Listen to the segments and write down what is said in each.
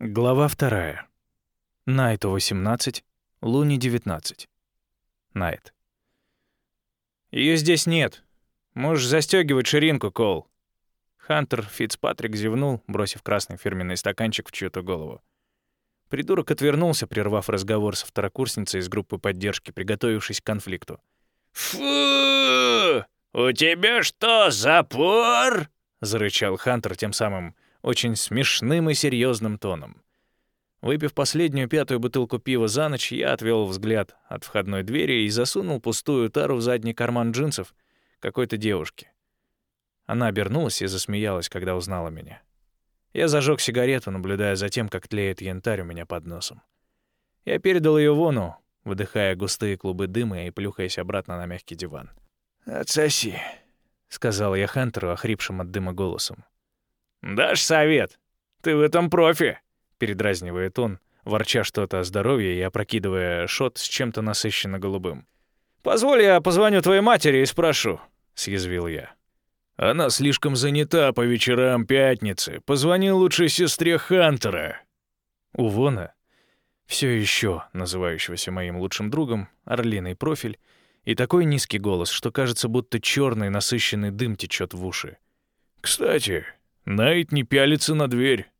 Глава вторая. Найту 18, Луни 19. Найт. Ее здесь нет. Можешь застегивать ширинку, Кол. Хантер Фицпатрик зевнул, бросив красный фирменный стаканчик в чью-то голову. Придурок отвернулся, прервав разговор со второкурсницей из группы поддержки, приготовившись к конфликту. «Фу! У тебя что, запор?» — зарычал Хантер тем самым очень смешным и серьезным тоном. Выпив последнюю пятую бутылку пива за ночь, я отвел взгляд от входной двери и засунул пустую тару в задний карман джинсов какой-то девушки. Она обернулась и засмеялась, когда узнала меня. Я зажег сигарету, наблюдая за тем, как тлеет янтарь у меня под носом. Я передал ее вону, выдыхая густые клубы дыма и плюхаясь обратно на мягкий диван. «Отсоси», — сказал я Хантеру, охрипшим от дыма голосом. «Дашь совет? Ты в этом профи!» — передразнивает он, ворча что-то о здоровье и опрокидывая шот с чем-то насыщенно голубым. «Позволь, я позвоню твоей матери и спрошу», — съязвил я. «Она слишком занята по вечерам пятницы. Позвони лучше сестре Хантера». У Вона, все еще называющегося моим лучшим другом, орлиный профиль и такой низкий голос, что кажется, будто черный насыщенный дым течет в уши. «Кстати, Найт не пялится на дверь».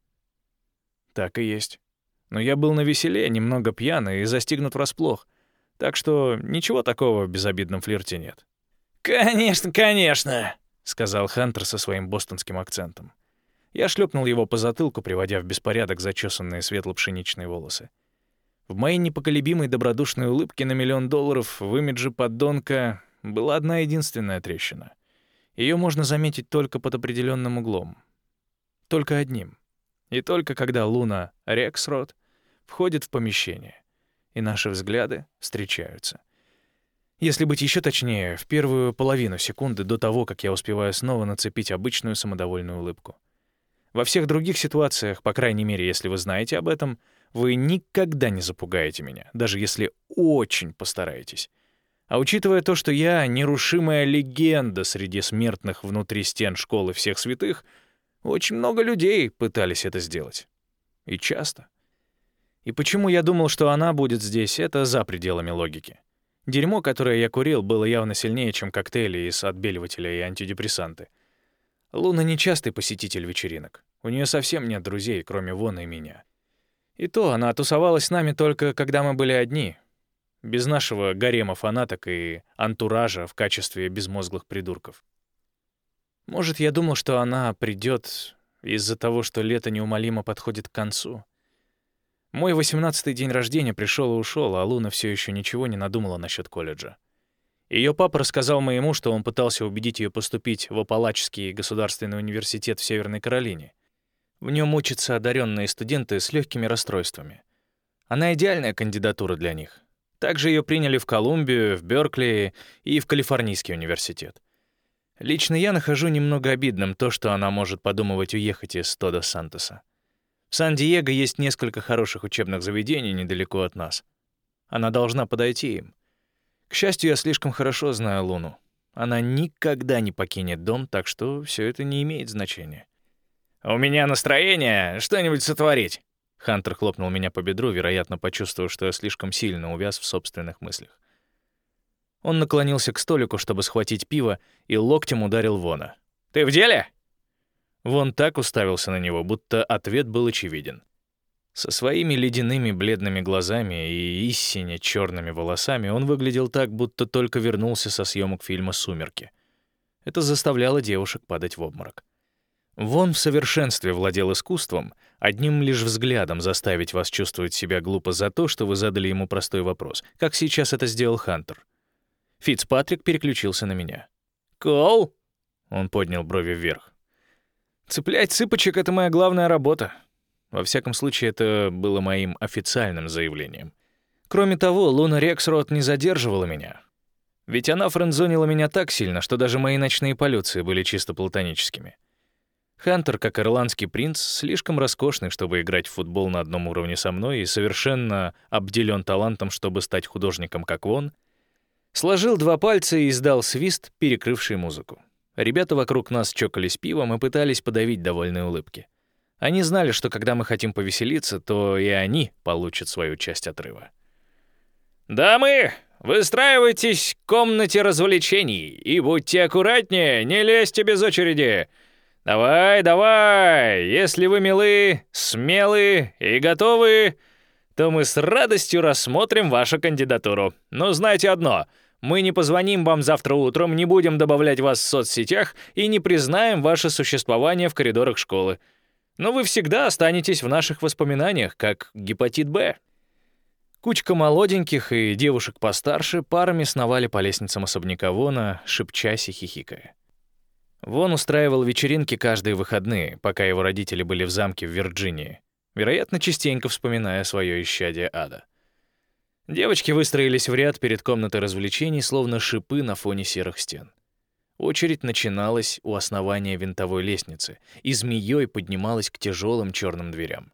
Так и есть. Но я был на веселе, немного пьяный и застигнут врасплох. Так что ничего такого в безобидном флирте нет. «Конечно, конечно», — сказал Хантер со своим бостонским акцентом. Я шлепнул его по затылку, приводя в беспорядок зачесанные светло-пшеничные волосы. В моей непоколебимой добродушной улыбке на миллион долларов в имидже поддонка была одна единственная трещина. Ее можно заметить только под определенным углом. Только одним. И только когда Луна Рексрод входит в помещение, и наши взгляды встречаются. Если быть еще точнее, в первую половину секунды до того, как я успеваю снова нацепить обычную самодовольную улыбку. Во всех других ситуациях, по крайней мере, если вы знаете об этом, вы никогда не запугаете меня, даже если очень постараетесь. А учитывая то, что я нерушимая легенда среди смертных внутри стен школы всех святых — очень много людей пытались это сделать. И часто. И почему я думал, что она будет здесь, это за пределами логики. Дерьмо, которое я курил, было явно сильнее, чем коктейли из отбеливателя и антидепрессанты. Луна не частый посетитель вечеринок. У нее совсем нет друзей, кроме Вона и меня. И то она тусовалась с нами только когда мы были одни, без нашего гарема фанаток и антуража в качестве безмозглых придурков. Может, я думал, что она придет из-за того, что лето неумолимо подходит к концу. Мой восемнадцатый день рождения пришел и ушел, а Луна все еще ничего не надумала насчет колледжа. Ее папа рассказал моему, что он пытался убедить ее поступить в Апалачский государственный университет в Северной Каролине. В нем учатся одаренные студенты с легкими расстройствами. Она идеальная кандидатура для них. Также ее приняли в Колумбию, в Беркли и в Калифорнийский университет. Лично я нахожу немного обидным то, что она может подумывать уехать из Тодо Сантоса. В Сан-Диего есть несколько хороших учебных заведений недалеко от нас. Она должна подойти им. К счастью, я слишком хорошо знаю Луну. Она никогда не покинет дом, так что все это не имеет значения. «У меня настроение что-нибудь сотворить!» Хантер хлопнул меня по бедру, вероятно, почувствовав, что я слишком сильно увяз в собственных мыслях. Он наклонился к столику, чтобы схватить пиво, и локтем ударил Вона. «Ты в деле?» Вон так уставился на него, будто ответ был очевиден. Со своими ледяными бледными глазами и истине черными волосами он выглядел так, будто только вернулся со съемок фильма «Сумерки». Это заставляло девушек падать в обморок. Вон в совершенстве владел искусством, одним лишь взглядом заставить вас чувствовать себя глупо за то, что вы задали ему простой вопрос, как сейчас это сделал Хантер. Фицпатрик переключился на меня. «Кол?» — он поднял брови вверх. «Цеплять цыпочек — это моя главная работа. Во всяком случае, это было моим официальным заявлением. Кроме того, Луна Рексрот не задерживала меня. Ведь она френдзонила меня так сильно, что даже мои ночные полюции были чисто платоническими. Хантер, как ирландский принц, слишком роскошный, чтобы играть в футбол на одном уровне со мной и совершенно обделен талантом, чтобы стать художником, как он — Сложил два пальца и издал свист, перекрывший музыку. Ребята вокруг нас чокались пивом и пытались подавить довольные улыбки. Они знали, что когда мы хотим повеселиться, то и они получат свою часть отрыва. «Дамы, выстраивайтесь в комнате развлечений и будьте аккуратнее, не лезьте без очереди. Давай, давай, если вы милы, смелы и готовы, то мы с радостью рассмотрим вашу кандидатуру. Но знайте одно — мы не позвоним вам завтра утром, не будем добавлять вас в соцсетях и не признаем ваше существование в коридорах школы но вы всегда останетесь в наших воспоминаниях как гепатит Б. Кучка молоденьких и девушек постарше парами сновали по лестницам особняка Вона, шепчась и хихикая. Вон устраивал вечеринки каждые выходные, пока его родители были в замке в Вирджинии, вероятно, частенько вспоминая свое исчадие ада. Девочки выстроились в ряд перед комнатой развлечений, словно шипы на фоне серых стен. Очередь начиналась у основания винтовой лестницы и змеей поднималась к тяжелым черным дверям.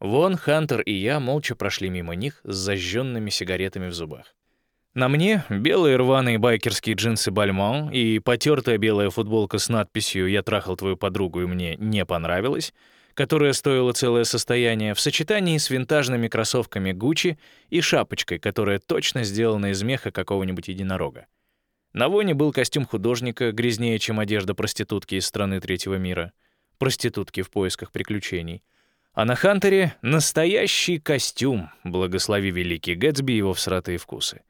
Вон Хантер и я молча прошли мимо них с зажженными сигаретами в зубах. На мне белые рваные байкерские джинсы Бальмон и потертая белая футболка с надписью «Я трахал твою подругу и мне не понравилось», которая стоила целое состояние, в сочетании с винтажными кроссовками Гуччи и шапочкой, которая точно сделана из меха какого-нибудь единорога. На Воне был костюм художника, грязнее, чем одежда проститутки из страны третьего мира. Проститутки в поисках приключений. А на Хантере — настоящий костюм, благослови великий Гэтсби его всратые вкусы.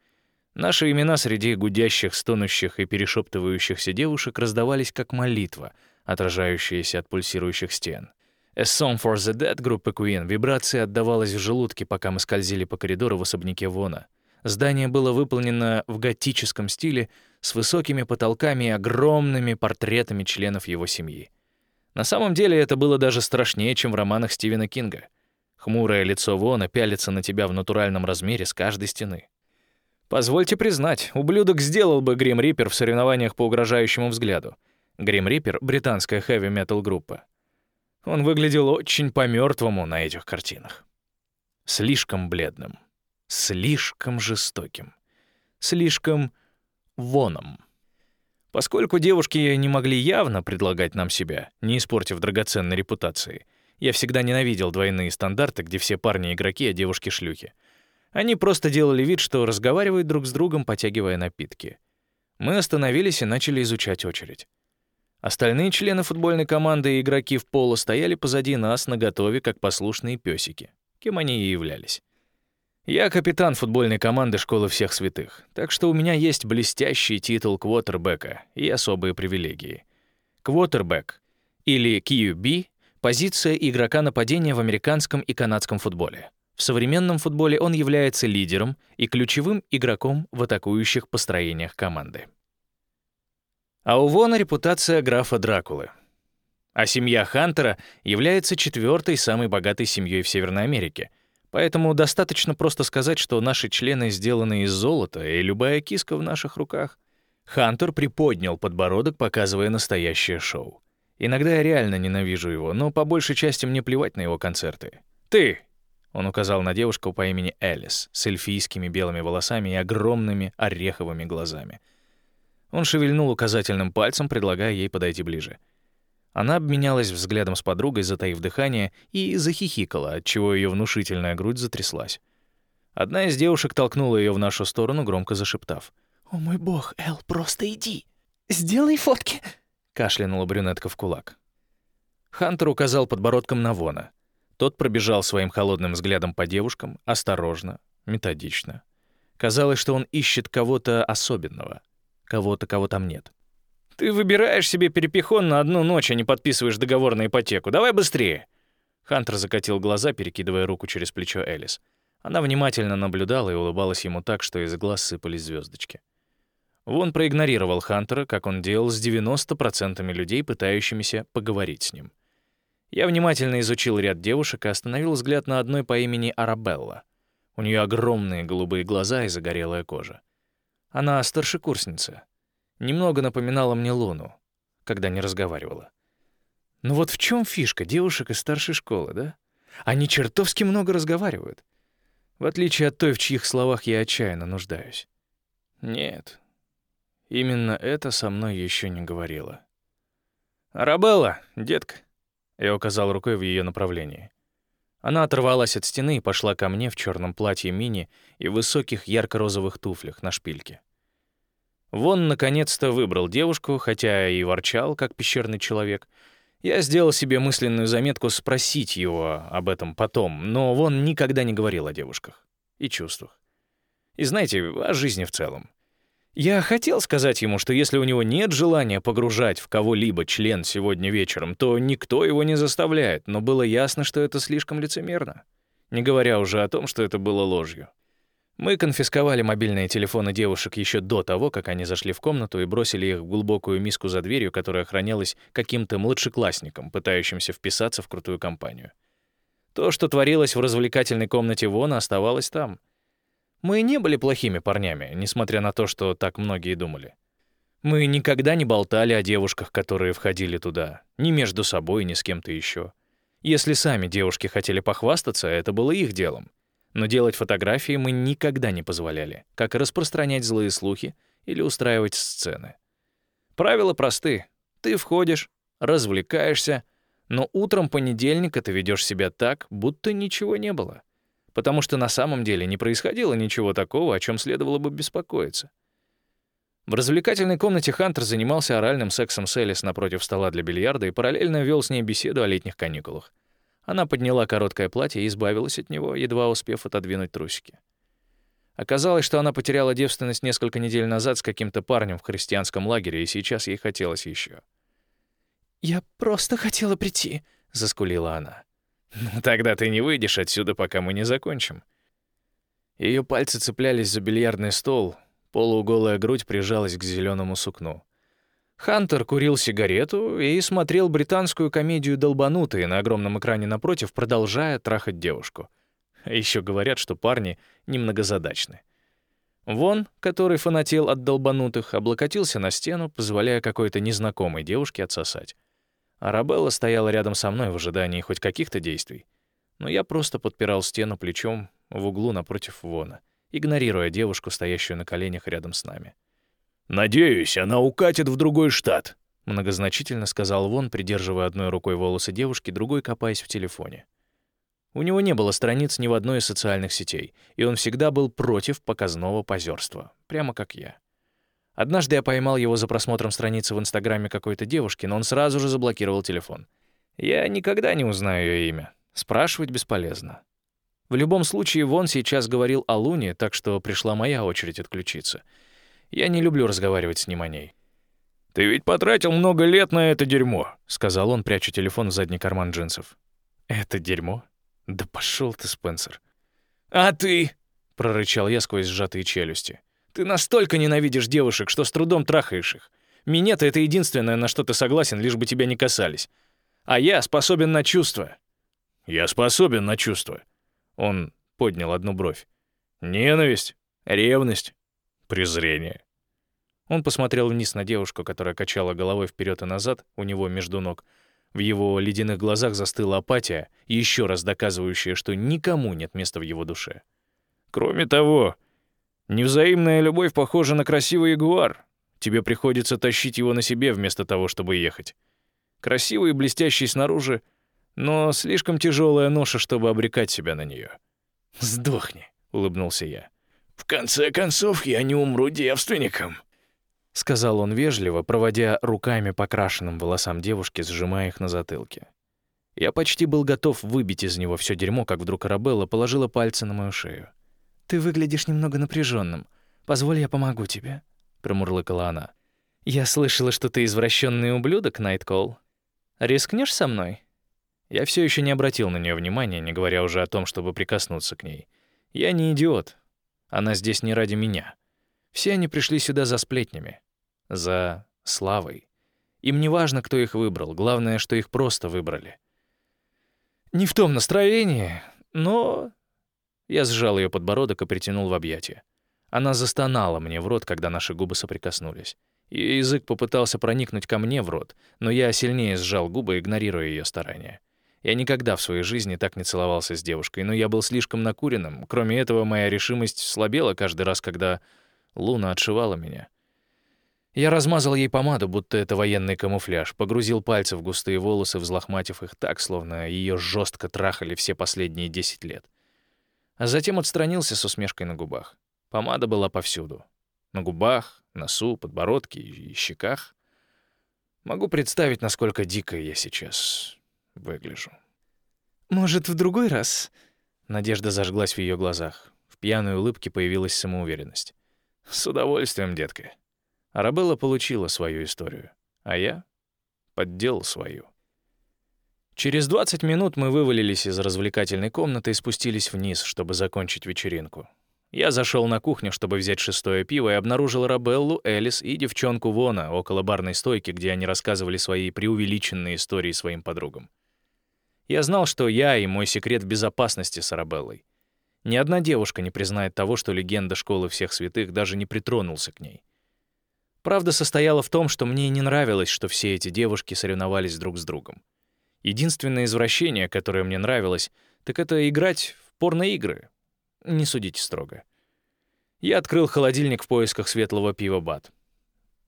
Наши имена среди гудящих, стонущих и перешептывающихся девушек раздавались как молитва, отражающаяся от пульсирующих стен. «A Song for the Dead» группы Queen вибрация отдавалась в желудке, пока мы скользили по коридору в особняке Вона. Здание было выполнено в готическом стиле с высокими потолками и огромными портретами членов его семьи. На самом деле это было даже страшнее, чем в романах Стивена Кинга. Хмурое лицо Вона пялится на тебя в натуральном размере с каждой стены. Позвольте признать, ублюдок сделал бы Грим Риппер в соревнованиях по угрожающему взгляду. Грим Риппер — британская хэви-метал группа. Он выглядел очень по-мертвому на этих картинах. Слишком бледным слишком жестоким, слишком воном. Поскольку девушки не могли явно предлагать нам себя, не испортив драгоценной репутации, я всегда ненавидел двойные стандарты, где все парни игроки, а девушки шлюхи. Они просто делали вид, что разговаривают друг с другом, потягивая напитки. Мы остановились и начали изучать очередь. Остальные члены футбольной команды и игроки в поло стояли позади нас наготове, как послушные песики, кем они и являлись. Я капитан футбольной команды школы всех святых, так что у меня есть блестящий титул квотербека и особые привилегии. Квотербек или QB — позиция игрока нападения в американском и канадском футболе. В современном футболе он является лидером и ключевым игроком в атакующих построениях команды. А у Вона репутация графа Дракулы. А семья Хантера является четвертой самой богатой семьей в Северной Америке — Поэтому достаточно просто сказать, что наши члены сделаны из золота, и любая киска в наших руках. Хантер приподнял подбородок, показывая настоящее шоу. Иногда я реально ненавижу его, но по большей части мне плевать на его концерты. «Ты!» — он указал на девушку по имени Элис с эльфийскими белыми волосами и огромными ореховыми глазами. Он шевельнул указательным пальцем, предлагая ей подойти ближе — она обменялась взглядом с подругой, затаив дыхание, и захихикала, отчего ее внушительная грудь затряслась. Одна из девушек толкнула ее в нашу сторону, громко зашептав. «О мой бог, Эл, просто иди! Сделай фотки!» — кашлянула брюнетка в кулак. Хантер указал подбородком на Вона. Тот пробежал своим холодным взглядом по девушкам, осторожно, методично. Казалось, что он ищет кого-то особенного, кого-то, кого там нет. Ты выбираешь себе перепихон на одну ночь, а не подписываешь договор на ипотеку. Давай быстрее!» Хантер закатил глаза, перекидывая руку через плечо Элис. Она внимательно наблюдала и улыбалась ему так, что из глаз сыпались звездочки. Вон проигнорировал Хантера, как он делал с 90% людей, пытающимися поговорить с ним. Я внимательно изучил ряд девушек и остановил взгляд на одной по имени Арабелла. У нее огромные голубые глаза и загорелая кожа. Она старшекурсница, немного напоминала мне Луну, когда не разговаривала. Но вот в чем фишка девушек из старшей школы, да? Они чертовски много разговаривают. В отличие от той, в чьих словах я отчаянно нуждаюсь. Нет, именно это со мной еще не говорила. «Арабелла, детка, Я указал рукой в ее направлении. Она оторвалась от стены и пошла ко мне в черном платье мини и высоких ярко-розовых туфлях на шпильке. Вон, наконец-то, выбрал девушку, хотя и ворчал, как пещерный человек. Я сделал себе мысленную заметку спросить его об этом потом, но Вон никогда не говорил о девушках и чувствах. И знаете, о жизни в целом. Я хотел сказать ему, что если у него нет желания погружать в кого-либо член сегодня вечером, то никто его не заставляет, но было ясно, что это слишком лицемерно. Не говоря уже о том, что это было ложью. Мы конфисковали мобильные телефоны девушек еще до того, как они зашли в комнату и бросили их в глубокую миску за дверью, которая охранялась каким-то младшеклассником, пытающимся вписаться в крутую компанию. То, что творилось в развлекательной комнате Вона, оставалось там. Мы не были плохими парнями, несмотря на то, что так многие думали. Мы никогда не болтали о девушках, которые входили туда, ни между собой, ни с кем-то еще. Если сами девушки хотели похвастаться, это было их делом. Но делать фотографии мы никогда не позволяли, как и распространять злые слухи или устраивать сцены. Правила просты. Ты входишь, развлекаешься, но утром понедельника ты ведешь себя так, будто ничего не было. Потому что на самом деле не происходило ничего такого, о чем следовало бы беспокоиться. В развлекательной комнате Хантер занимался оральным сексом с Элис напротив стола для бильярда и параллельно вел с ней беседу о летних каникулах. Она подняла короткое платье и избавилась от него, едва успев отодвинуть трусики. Оказалось, что она потеряла девственность несколько недель назад с каким-то парнем в христианском лагере, и сейчас ей хотелось еще. «Я просто хотела прийти», — заскулила она. «Ну тогда ты не выйдешь отсюда, пока мы не закончим». Ее пальцы цеплялись за бильярдный стол, полууголая грудь прижалась к зеленому сукну. Хантер курил сигарету и смотрел британскую комедию «Долбанутые» на огромном экране напротив, продолжая трахать девушку. Еще говорят, что парни немногозадачны. Вон, который фанател от долбанутых, облокотился на стену, позволяя какой-то незнакомой девушке отсосать. Арабелла стояла рядом со мной в ожидании хоть каких-то действий. Но я просто подпирал стену плечом в углу напротив Вона, игнорируя девушку, стоящую на коленях рядом с нами. «Надеюсь, она укатит в другой штат», — многозначительно сказал Вон, придерживая одной рукой волосы девушки, другой копаясь в телефоне. У него не было страниц ни в одной из социальных сетей, и он всегда был против показного позерства, прямо как я. Однажды я поймал его за просмотром страницы в Инстаграме какой-то девушки, но он сразу же заблокировал телефон. Я никогда не узнаю ее имя. Спрашивать бесполезно. В любом случае, Вон сейчас говорил о Луне, так что пришла моя очередь отключиться — я не люблю разговаривать с ним о ней. «Ты ведь потратил много лет на это дерьмо», — сказал он, пряча телефон в задний карман джинсов. «Это дерьмо? Да пошел ты, Спенсер». «А ты?» — прорычал я сквозь сжатые челюсти. «Ты настолько ненавидишь девушек, что с трудом трахаешь их. Минета — это единственное, на что ты согласен, лишь бы тебя не касались. А я способен на чувства». «Я способен на чувства». Он поднял одну бровь. «Ненависть, ревность, презрение. Он посмотрел вниз на девушку, которая качала головой вперед и назад у него между ног. В его ледяных глазах застыла апатия, еще раз доказывающая, что никому нет места в его душе. Кроме того, невзаимная любовь похожа на красивый ягуар. Тебе приходится тащить его на себе вместо того, чтобы ехать. Красивый и блестящий снаружи, но слишком тяжелая ноша, чтобы обрекать себя на нее. «Сдохни», — улыбнулся я. «В конце концов, я не умру девственником», — сказал он вежливо, проводя руками по крашенным волосам девушки, сжимая их на затылке. Я почти был готов выбить из него все дерьмо, как вдруг Арабелла положила пальцы на мою шею. «Ты выглядишь немного напряженным. Позволь, я помогу тебе», — промурлыкала она. «Я слышала, что ты извращенный ублюдок, Найткол. Рискнешь со мной?» Я все еще не обратил на нее внимания, не говоря уже о том, чтобы прикоснуться к ней. Я не идиот, она здесь не ради меня. Все они пришли сюда за сплетнями, за славой. Им не важно, кто их выбрал, главное, что их просто выбрали. Не в том настроении, но... Я сжал ее подбородок и притянул в объятия. Она застонала мне в рот, когда наши губы соприкоснулись. Ее язык попытался проникнуть ко мне в рот, но я сильнее сжал губы, игнорируя ее старания. Я никогда в своей жизни так не целовался с девушкой, но я был слишком накуренным. Кроме этого, моя решимость слабела каждый раз, когда Луна отшивала меня. Я размазал ей помаду, будто это военный камуфляж, погрузил пальцы в густые волосы, взлохматив их так, словно ее жестко трахали все последние 10 лет. А затем отстранился с усмешкой на губах. Помада была повсюду. На губах, носу, подбородке и щеках. Могу представить, насколько дико я сейчас выгляжу. «Может, в другой раз?» Надежда зажглась в ее глазах. В пьяной улыбке появилась самоуверенность. «С удовольствием, детка». Арабелла получила свою историю, а я подделал свою. Через 20 минут мы вывалились из развлекательной комнаты и спустились вниз, чтобы закончить вечеринку. Я зашел на кухню, чтобы взять шестое пиво, и обнаружил Рабеллу, Элис и девчонку Вона около барной стойки, где они рассказывали свои преувеличенные истории своим подругам. Я знал, что я и мой секрет в безопасности с Арабеллой. Ни одна девушка не признает того, что легенда школы всех святых даже не притронулся к ней. Правда состояла в том, что мне не нравилось, что все эти девушки соревновались друг с другом. Единственное извращение, которое мне нравилось, так это играть в порноигры, не судите строго. Я открыл холодильник в поисках светлого пива Бат.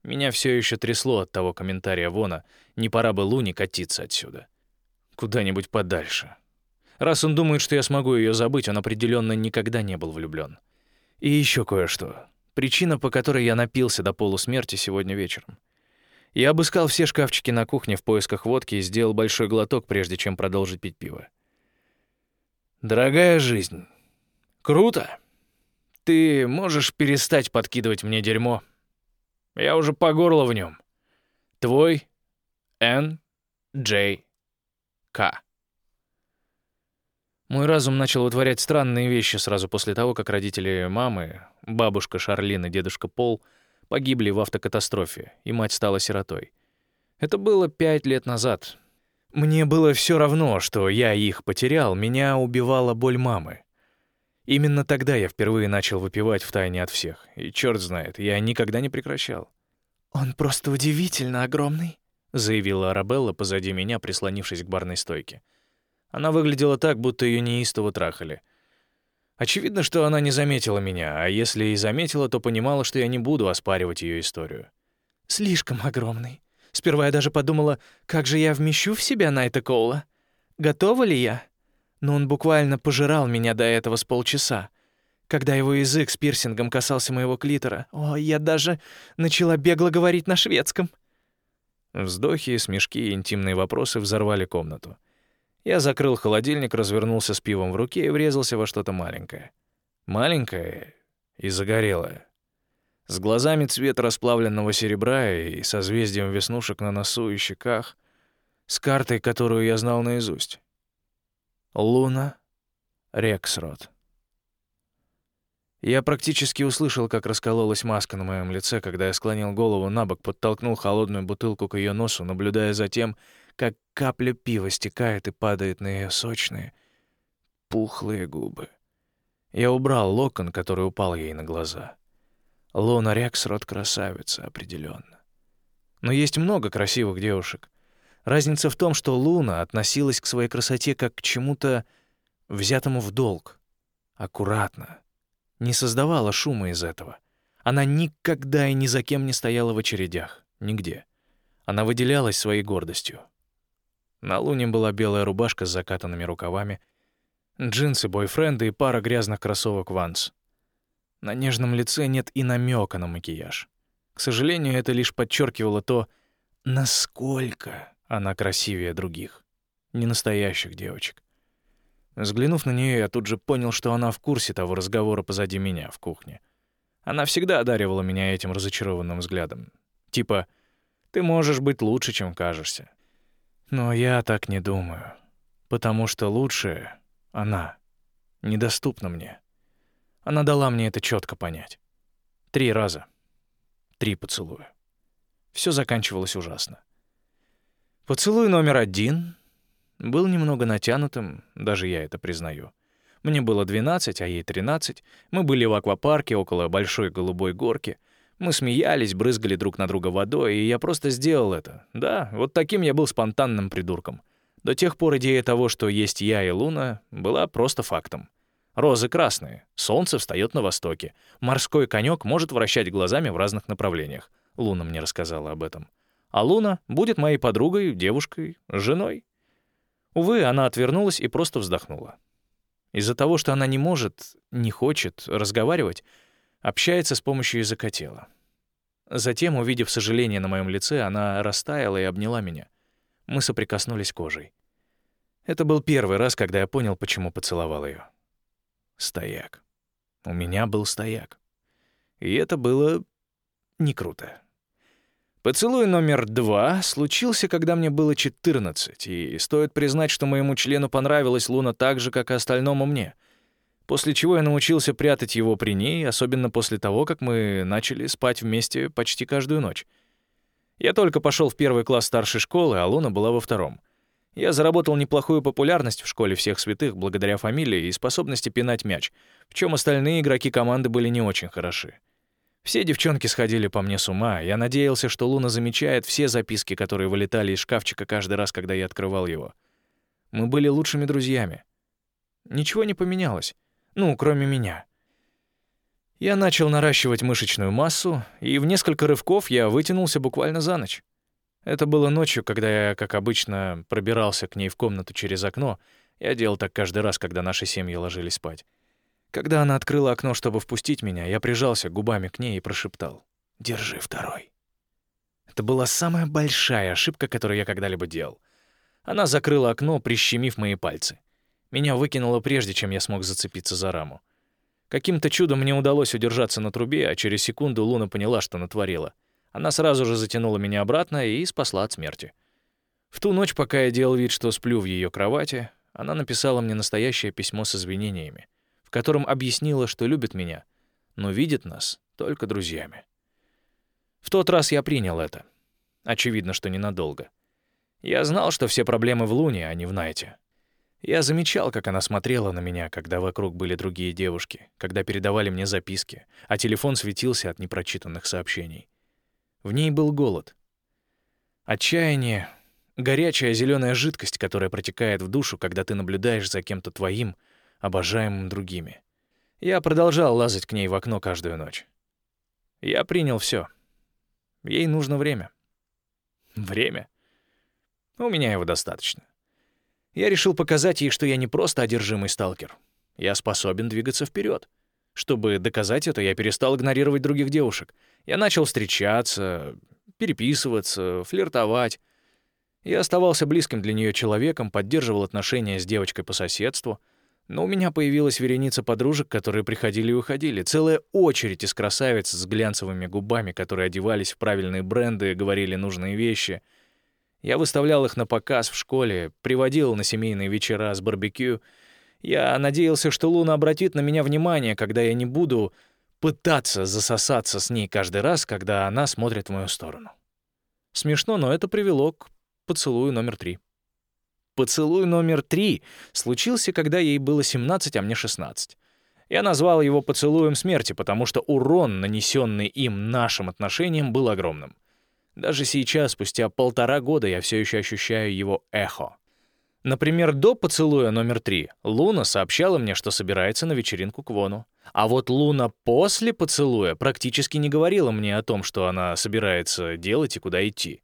Меня все еще трясло от того комментария Вона, не пора бы Луне катиться отсюда. Куда-нибудь подальше. Раз он думает, что я смогу ее забыть, он определенно никогда не был влюблен. И еще кое-что. Причина, по которой я напился до полусмерти сегодня вечером. Я обыскал все шкафчики на кухне в поисках водки и сделал большой глоток, прежде чем продолжить пить пиво. Дорогая жизнь, Круто. Ты можешь перестать подкидывать мне дерьмо? Я уже по горло в нем. Твой Н. Джей. К. Мой разум начал вытворять странные вещи сразу после того, как родители мамы, бабушка Шарлин и дедушка Пол, погибли в автокатастрофе, и мать стала сиротой. Это было пять лет назад. Мне было все равно, что я их потерял, меня убивала боль мамы. Именно тогда я впервые начал выпивать втайне от всех. И черт знает, я никогда не прекращал. «Он просто удивительно огромный», — заявила Арабелла позади меня, прислонившись к барной стойке. Она выглядела так, будто ее неистово трахали. Очевидно, что она не заметила меня, а если и заметила, то понимала, что я не буду оспаривать ее историю. «Слишком огромный. Сперва я даже подумала, как же я вмещу в себя Найта Коула? Готова ли я?» но он буквально пожирал меня до этого с полчаса. Когда его язык с пирсингом касался моего клитора, о, я даже начала бегло говорить на шведском. Вздохи, смешки и интимные вопросы взорвали комнату. Я закрыл холодильник, развернулся с пивом в руке и врезался во что-то маленькое. Маленькое и загорелое. С глазами цвета расплавленного серебра и созвездием веснушек на носу и щеках, с картой, которую я знал наизусть. Луна Рексрот. Я практически услышал, как раскололась маска на моем лице, когда я склонил голову на бок, подтолкнул холодную бутылку к ее носу, наблюдая за тем, как капля пива стекает и падает на ее сочные, пухлые губы. Я убрал локон, который упал ей на глаза. Луна Рексрот красавица, определенно. Но есть много красивых девушек — Разница в том, что Луна относилась к своей красоте как к чему-то взятому в долг. Аккуратно. Не создавала шума из этого. Она никогда и ни за кем не стояла в очередях. Нигде. Она выделялась своей гордостью. На Луне была белая рубашка с закатанными рукавами, джинсы бойфренда и пара грязных кроссовок Ванс. На нежном лице нет и намека на макияж. К сожалению, это лишь подчеркивало то, насколько она красивее других, не настоящих девочек. Взглянув на нее, я тут же понял, что она в курсе того разговора позади меня в кухне. Она всегда одаривала меня этим разочарованным взглядом. Типа, ты можешь быть лучше, чем кажешься. Но я так не думаю, потому что лучшее — она, недоступна мне. Она дала мне это четко понять. Три раза. Три поцелуя. Все заканчивалось ужасно. Поцелуй номер один был немного натянутым, даже я это признаю. Мне было 12, а ей 13. Мы были в аквапарке около большой голубой горки. Мы смеялись, брызгали друг на друга водой, и я просто сделал это. Да, вот таким я был спонтанным придурком. До тех пор идея того, что есть я и Луна, была просто фактом. Розы красные, солнце встает на востоке, морской конек может вращать глазами в разных направлениях. Луна мне рассказала об этом. А Луна будет моей подругой, девушкой, женой. Увы, она отвернулась и просто вздохнула. Из-за того, что она не может, не хочет разговаривать, общается с помощью языка тела. Затем, увидев сожаление на моем лице, она растаяла и обняла меня. Мы соприкоснулись кожей. Это был первый раз, когда я понял, почему поцеловал ее. Стояк. У меня был стояк. И это было не круто. Поцелуй номер два случился, когда мне было 14, и стоит признать, что моему члену понравилась Луна так же, как и остальному мне. После чего я научился прятать его при ней, особенно после того, как мы начали спать вместе почти каждую ночь. Я только пошел в первый класс старшей школы, а Луна была во втором. Я заработал неплохую популярность в школе всех святых благодаря фамилии и способности пинать мяч, в чем остальные игроки команды были не очень хороши. Все девчонки сходили по мне с ума. Я надеялся, что Луна замечает все записки, которые вылетали из шкафчика каждый раз, когда я открывал его. Мы были лучшими друзьями. Ничего не поменялось. Ну, кроме меня. Я начал наращивать мышечную массу, и в несколько рывков я вытянулся буквально за ночь. Это было ночью, когда я, как обычно, пробирался к ней в комнату через окно. Я делал так каждый раз, когда наши семьи ложились спать. Когда она открыла окно, чтобы впустить меня, я прижался губами к ней и прошептал «Держи второй». Это была самая большая ошибка, которую я когда-либо делал. Она закрыла окно, прищемив мои пальцы. Меня выкинуло прежде, чем я смог зацепиться за раму. Каким-то чудом мне удалось удержаться на трубе, а через секунду Луна поняла, что натворила. Она сразу же затянула меня обратно и спасла от смерти. В ту ночь, пока я делал вид, что сплю в ее кровати, она написала мне настоящее письмо с извинениями в котором объяснила, что любит меня, но видит нас только друзьями. В тот раз я принял это. Очевидно, что ненадолго. Я знал, что все проблемы в Луне, а не в Найте. Я замечал, как она смотрела на меня, когда вокруг были другие девушки, когда передавали мне записки, а телефон светился от непрочитанных сообщений. В ней был голод. Отчаяние, горячая зеленая жидкость, которая протекает в душу, когда ты наблюдаешь за кем-то твоим — обожаемым другими. Я продолжал лазать к ней в окно каждую ночь. Я принял все. Ей нужно время. Время? У меня его достаточно. Я решил показать ей, что я не просто одержимый сталкер. Я способен двигаться вперед. Чтобы доказать это, я перестал игнорировать других девушек. Я начал встречаться, переписываться, флиртовать. Я оставался близким для нее человеком, поддерживал отношения с девочкой по соседству — но у меня появилась вереница подружек, которые приходили и уходили. Целая очередь из красавиц с глянцевыми губами, которые одевались в правильные бренды, говорили нужные вещи. Я выставлял их на показ в школе, приводил на семейные вечера с барбекю. Я надеялся, что Луна обратит на меня внимание, когда я не буду пытаться засосаться с ней каждый раз, когда она смотрит в мою сторону. Смешно, но это привело к поцелую номер три. Поцелуй номер три случился, когда ей было 17, а мне 16. Я назвал его поцелуем смерти, потому что урон, нанесенный им нашим отношениям, был огромным. Даже сейчас, спустя полтора года, я все еще ощущаю его эхо. Например, до поцелуя номер три Луна сообщала мне, что собирается на вечеринку к Вону. А вот Луна после поцелуя практически не говорила мне о том, что она собирается делать и куда идти.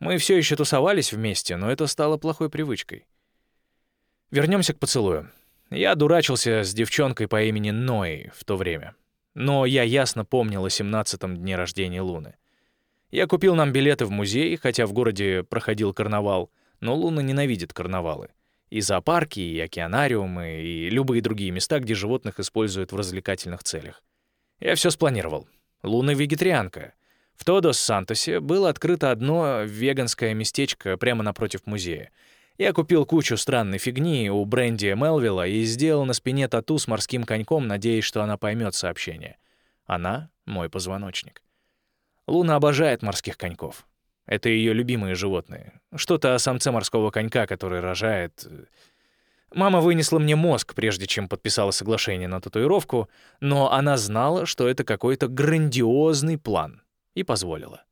Мы все еще тусовались вместе, но это стало плохой привычкой. Вернемся к поцелую. Я дурачился с девчонкой по имени Ной в то время. Но я ясно помнил о 17-м дне рождения Луны. Я купил нам билеты в музей, хотя в городе проходил карнавал, но Луна ненавидит карнавалы. И зоопарки, и океанариумы, и любые другие места, где животных используют в развлекательных целях. Я все спланировал. Луна вегетарианка. В Тодос-Сантосе было открыто одно веганское местечко прямо напротив музея. Я купил кучу странной фигни у Бренди Мелвилла и сделал на спине тату с морским коньком, надеясь, что она поймет сообщение. Она — мой позвоночник. Луна обожает морских коньков. Это ее любимые животные. Что-то о самце морского конька, который рожает... Мама вынесла мне мозг, прежде чем подписала соглашение на татуировку, но она знала, что это какой-то грандиозный план и позволила.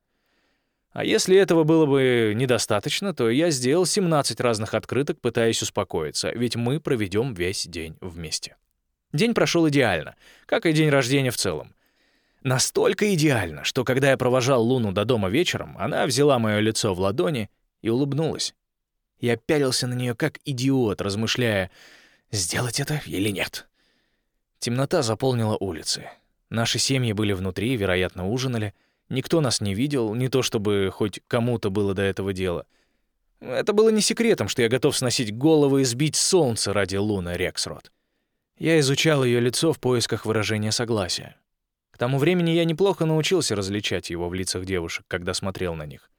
А если этого было бы недостаточно, то я сделал 17 разных открыток, пытаясь успокоиться, ведь мы проведем весь день вместе. День прошел идеально, как и день рождения в целом. Настолько идеально, что когда я провожал Луну до дома вечером, она взяла мое лицо в ладони и улыбнулась. Я пялился на нее как идиот, размышляя, сделать это или нет. Темнота заполнила улицы. Наши семьи были внутри, вероятно, ужинали. Никто нас не видел, не то чтобы хоть кому-то было до этого дело. Это было не секретом, что я готов сносить головы и сбить солнце ради Луны Рексрот. Я изучал ее лицо в поисках выражения согласия. Тому времени я неплохо научился различать его в лицах девушек, когда смотрел на них.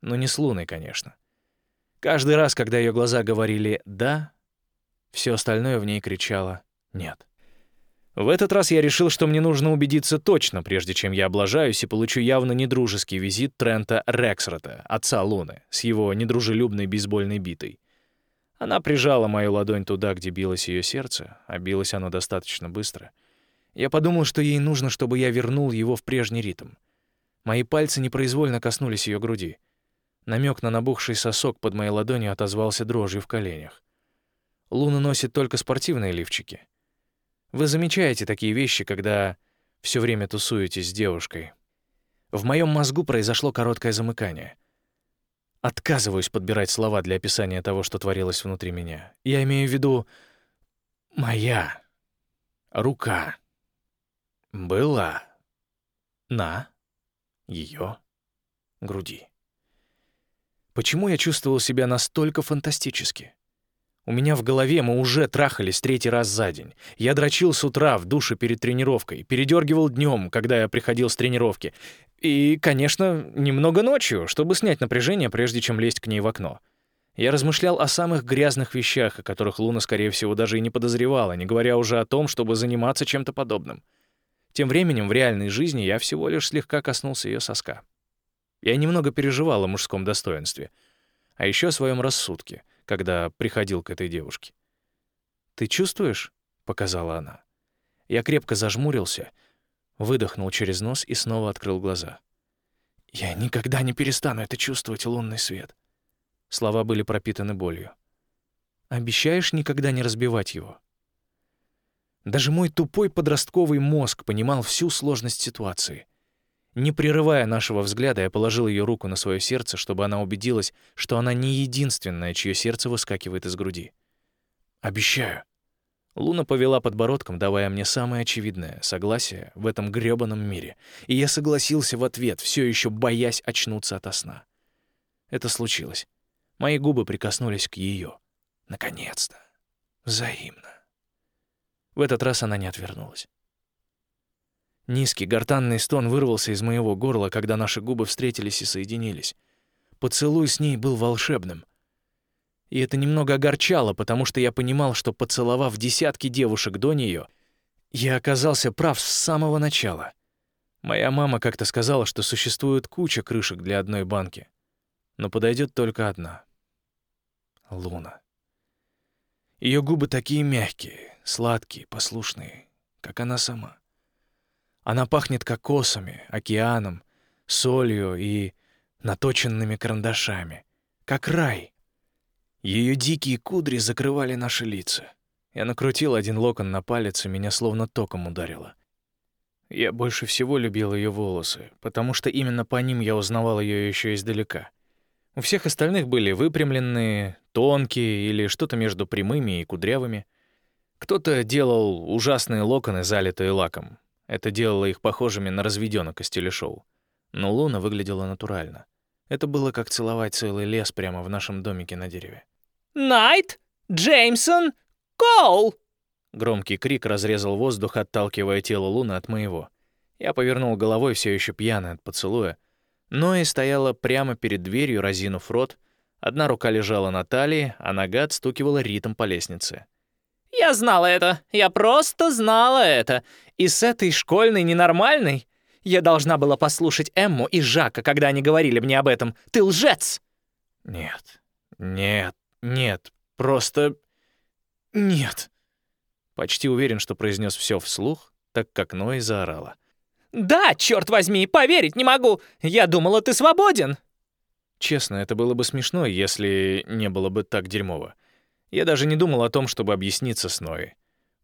Но не с Луной, конечно. Каждый раз, когда ее глаза говорили «да», все остальное в ней кричало «нет». В этот раз я решил, что мне нужно убедиться точно, прежде чем я облажаюсь и получу явно недружеский визит Трента Рексрота, отца Луны, с его недружелюбной бейсбольной битой. Она прижала мою ладонь туда, где билось ее сердце, а билось оно достаточно быстро. Я подумал, что ей нужно, чтобы я вернул его в прежний ритм. Мои пальцы непроизвольно коснулись ее груди. Намек на набухший сосок под моей ладонью отозвался дрожью в коленях. Луна носит только спортивные лифчики — вы замечаете такие вещи, когда все время тусуетесь с девушкой. В моем мозгу произошло короткое замыкание. Отказываюсь подбирать слова для описания того, что творилось внутри меня. Я имею в виду моя рука была на ее груди. Почему я чувствовал себя настолько фантастически? У меня в голове мы уже трахались третий раз за день. Я дрочил с утра в душе перед тренировкой, передергивал днем, когда я приходил с тренировки. И, конечно, немного ночью, чтобы снять напряжение, прежде чем лезть к ней в окно. Я размышлял о самых грязных вещах, о которых Луна, скорее всего, даже и не подозревала, не говоря уже о том, чтобы заниматься чем-то подобным. Тем временем в реальной жизни я всего лишь слегка коснулся ее соска. Я немного переживал о мужском достоинстве, а еще о своем рассудке — когда приходил к этой девушке. «Ты чувствуешь?» — показала она. Я крепко зажмурился, выдохнул через нос и снова открыл глаза. «Я никогда не перестану это чувствовать, лунный свет». Слова были пропитаны болью. «Обещаешь никогда не разбивать его?» Даже мой тупой подростковый мозг понимал всю сложность ситуации — не прерывая нашего взгляда, я положил ее руку на свое сердце, чтобы она убедилась, что она не единственная, чье сердце выскакивает из груди. «Обещаю». Луна повела подбородком, давая мне самое очевидное — согласие в этом грёбаном мире. И я согласился в ответ, все еще боясь очнуться ото сна. Это случилось. Мои губы прикоснулись к ее. Наконец-то. Взаимно. В этот раз она не отвернулась. Низкий гортанный стон вырвался из моего горла, когда наши губы встретились и соединились. Поцелуй с ней был волшебным. И это немного огорчало, потому что я понимал, что, поцеловав десятки девушек до нее, я оказался прав с самого начала. Моя мама как-то сказала, что существует куча крышек для одной банки, но подойдет только одна. Луна. Ее губы такие мягкие, сладкие, послушные, как она сама. Она пахнет кокосами, океаном, солью и наточенными карандашами. Как рай. Ее дикие кудри закрывали наши лица. Я накрутил один локон на палец, и меня словно током ударило. Я больше всего любил ее волосы, потому что именно по ним я узнавал ее еще издалека. У всех остальных были выпрямленные, тонкие или что-то между прямыми и кудрявыми. Кто-то делал ужасные локоны, залитые лаком, это делало их похожими на разведёнок из телешоу. Но Луна выглядела натурально. Это было как целовать целый лес прямо в нашем домике на дереве. «Найт! Джеймсон! Коул!» Громкий крик разрезал воздух, отталкивая тело Луны от моего. Я повернул головой, все еще пьяный от поцелуя. Ноя стояла прямо перед дверью, разинув рот. Одна рука лежала на талии, а нога отстукивала ритм по лестнице. Я знала это. Я просто знала это. И с этой школьной ненормальной я должна была послушать Эмму и Жака, когда они говорили мне об этом. Ты лжец!» «Нет, нет, нет, просто... нет». Почти уверен, что произнес все вслух, так как Ной заорала. «Да, черт возьми, поверить не могу! Я думала, ты свободен!» Честно, это было бы смешно, если не было бы так дерьмово. Я даже не думал о том, чтобы объясниться с Ноей.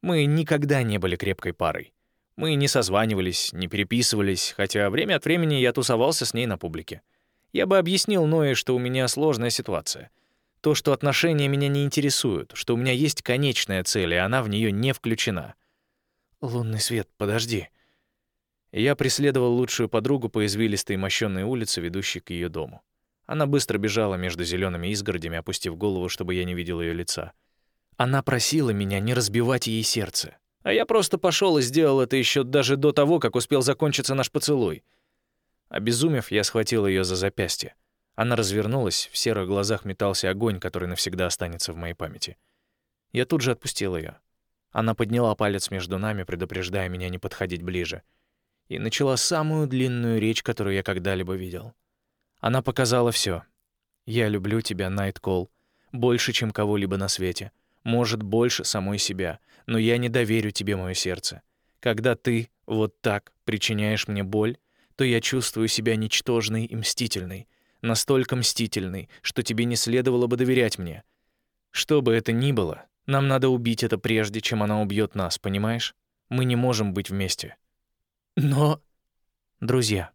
Мы никогда не были крепкой парой. Мы не созванивались, не переписывались, хотя время от времени я тусовался с ней на публике. Я бы объяснил Ное, что у меня сложная ситуация. То, что отношения меня не интересуют, что у меня есть конечная цель, и она в нее не включена. «Лунный свет, подожди». Я преследовал лучшую подругу по извилистой мощенной улице, ведущей к ее дому. Она быстро бежала между зелеными изгородями, опустив голову, чтобы я не видел ее лица. Она просила меня не разбивать ей сердце. А я просто пошел и сделал это еще даже до того, как успел закончиться наш поцелуй. Обезумев, я схватил ее за запястье. Она развернулась, в серых глазах метался огонь, который навсегда останется в моей памяти. Я тут же отпустил ее. Она подняла палец между нами, предупреждая меня не подходить ближе, и начала самую длинную речь, которую я когда-либо видел. Она показала все. «Я люблю тебя, Найткол, больше, чем кого-либо на свете. Может, больше самой себя, но я не доверю тебе мое сердце. Когда ты вот так причиняешь мне боль, то я чувствую себя ничтожной и мстительной, настолько мстительной, что тебе не следовало бы доверять мне. Что бы это ни было, нам надо убить это прежде, чем она убьет нас, понимаешь? Мы не можем быть вместе. Но... Друзья.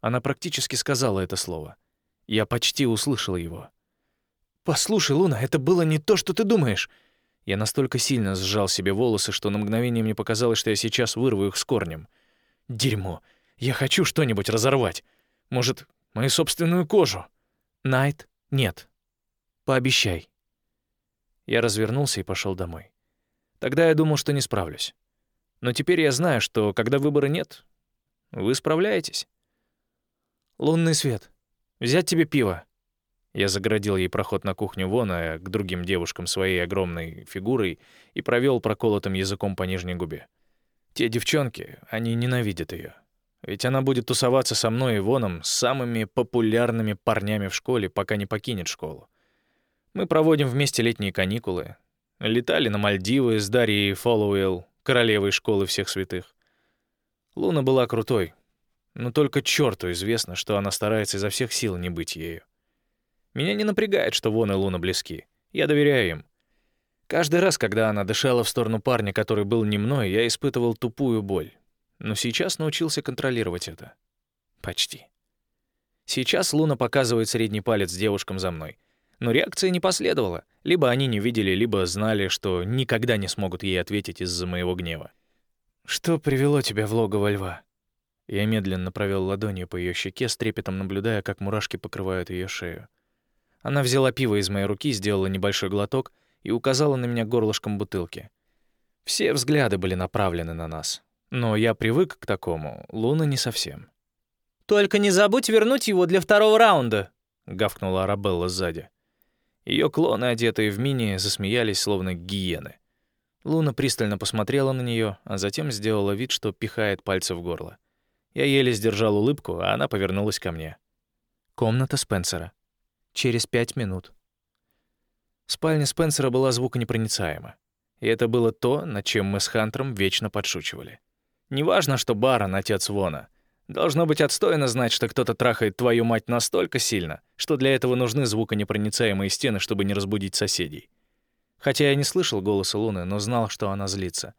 Она практически сказала это слово. Я почти услышал его. «Послушай, Луна, это было не то, что ты думаешь!» Я настолько сильно сжал себе волосы, что на мгновение мне показалось, что я сейчас вырву их с корнем. «Дерьмо! Я хочу что-нибудь разорвать. Может, мою собственную кожу. Найт, нет. Пообещай. Я развернулся и пошел домой. Тогда я думал, что не справлюсь. Но теперь я знаю, что когда выбора нет, вы справляетесь. Лунный свет. Взять тебе пиво. Я загородил ей проход на кухню вон, а к другим девушкам своей огромной фигурой и провел проколотым языком по нижней губе. Те девчонки, они ненавидят ее. Ведь она будет тусоваться со мной и Воном с самыми популярными парнями в школе, пока не покинет школу. Мы проводим вместе летние каникулы. Летали на Мальдивы с Дарьей Фоллоуэлл, королевой школы всех святых. Луна была крутой, но только черту известно, что она старается изо всех сил не быть ею. Меня не напрягает, что Вон и Луна близки. Я доверяю им. Каждый раз, когда она дышала в сторону парня, который был не мной, я испытывал тупую боль но сейчас научился контролировать это. Почти. Сейчас Луна показывает средний палец девушкам за мной. Но реакции не последовало. Либо они не видели, либо знали, что никогда не смогут ей ответить из-за моего гнева. «Что привело тебя в логово льва?» Я медленно провел ладонью по ее щеке, с трепетом наблюдая, как мурашки покрывают ее шею. Она взяла пиво из моей руки, сделала небольшой глоток и указала на меня горлышком бутылки. Все взгляды были направлены на нас. Но я привык к такому, Луна не совсем. «Только не забудь вернуть его для второго раунда», — гавкнула Арабелла сзади. Ее клоны, одетые в мини, засмеялись, словно гиены. Луна пристально посмотрела на нее, а затем сделала вид, что пихает пальцы в горло. Я еле сдержал улыбку, а она повернулась ко мне. «Комната Спенсера. Через пять минут». Спальня Спенсера была звуконепроницаема. И это было то, над чем мы с Хантером вечно подшучивали. Неважно, что Барон — отец Вона. Должно быть отстойно знать, что кто-то трахает твою мать настолько сильно, что для этого нужны звуконепроницаемые стены, чтобы не разбудить соседей. Хотя я не слышал голоса Луны, но знал, что она злится.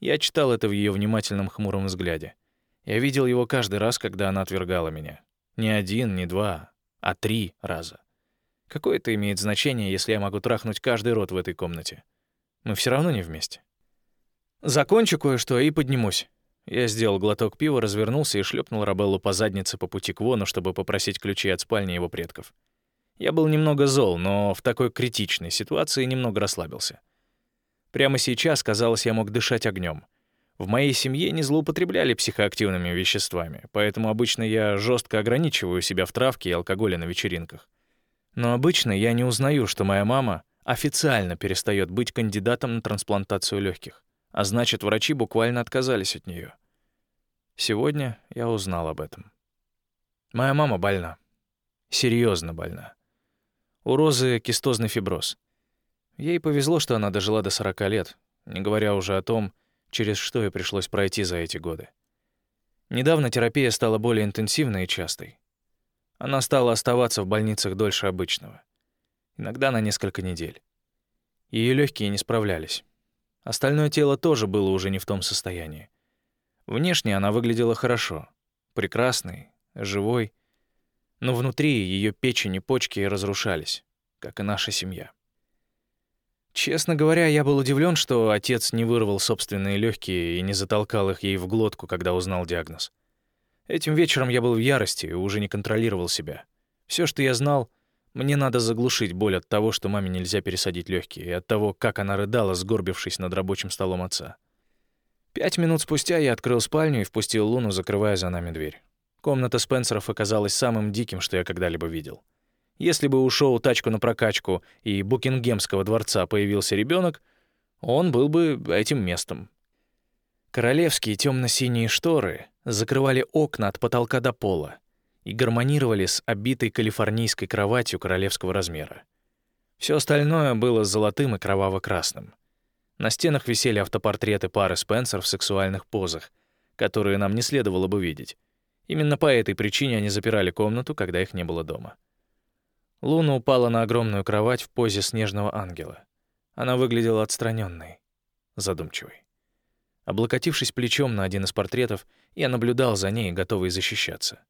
Я читал это в ее внимательном хмуром взгляде. Я видел его каждый раз, когда она отвергала меня. Не один, не два, а три раза. Какое это имеет значение, если я могу трахнуть каждый рот в этой комнате? Мы все равно не вместе. Закончу кое-что и поднимусь. Я сделал глоток пива, развернулся и шлепнул Рабеллу по заднице по пути к Вону, чтобы попросить ключи от спальни его предков. Я был немного зол, но в такой критичной ситуации немного расслабился. Прямо сейчас, казалось, я мог дышать огнем. В моей семье не злоупотребляли психоактивными веществами, поэтому обычно я жестко ограничиваю себя в травке и алкоголе на вечеринках. Но обычно я не узнаю, что моя мама официально перестает быть кандидатом на трансплантацию легких а значит, врачи буквально отказались от нее. Сегодня я узнал об этом. Моя мама больна. Серьезно больна. У Розы кистозный фиброз. Ей повезло, что она дожила до 40 лет, не говоря уже о том, через что ей пришлось пройти за эти годы. Недавно терапия стала более интенсивной и частой. Она стала оставаться в больницах дольше обычного. Иногда на несколько недель. Ее легкие не справлялись. Остальное тело тоже было уже не в том состоянии. Внешне она выглядела хорошо, прекрасной, живой, но внутри ее печень и почки разрушались, как и наша семья. Честно говоря, я был удивлен, что отец не вырвал собственные легкие и не затолкал их ей в глотку, когда узнал диагноз. Этим вечером я был в ярости и уже не контролировал себя. Все, что я знал, мне надо заглушить боль от того, что маме нельзя пересадить легкие, и от того, как она рыдала, сгорбившись над рабочим столом отца. Пять минут спустя я открыл спальню и впустил Луну, закрывая за нами дверь. Комната Спенсеров оказалась самым диким, что я когда-либо видел. Если бы у «Тачку на прокачку» и Букингемского дворца появился ребенок, он был бы этим местом. Королевские темно-синие шторы закрывали окна от потолка до пола и гармонировали с обитой калифорнийской кроватью королевского размера. Все остальное было золотым и кроваво-красным. На стенах висели автопортреты пары Спенсер в сексуальных позах, которые нам не следовало бы видеть. Именно по этой причине они запирали комнату, когда их не было дома. Луна упала на огромную кровать в позе снежного ангела. Она выглядела отстраненной, задумчивой. Облокотившись плечом на один из портретов, я наблюдал за ней, готовый защищаться.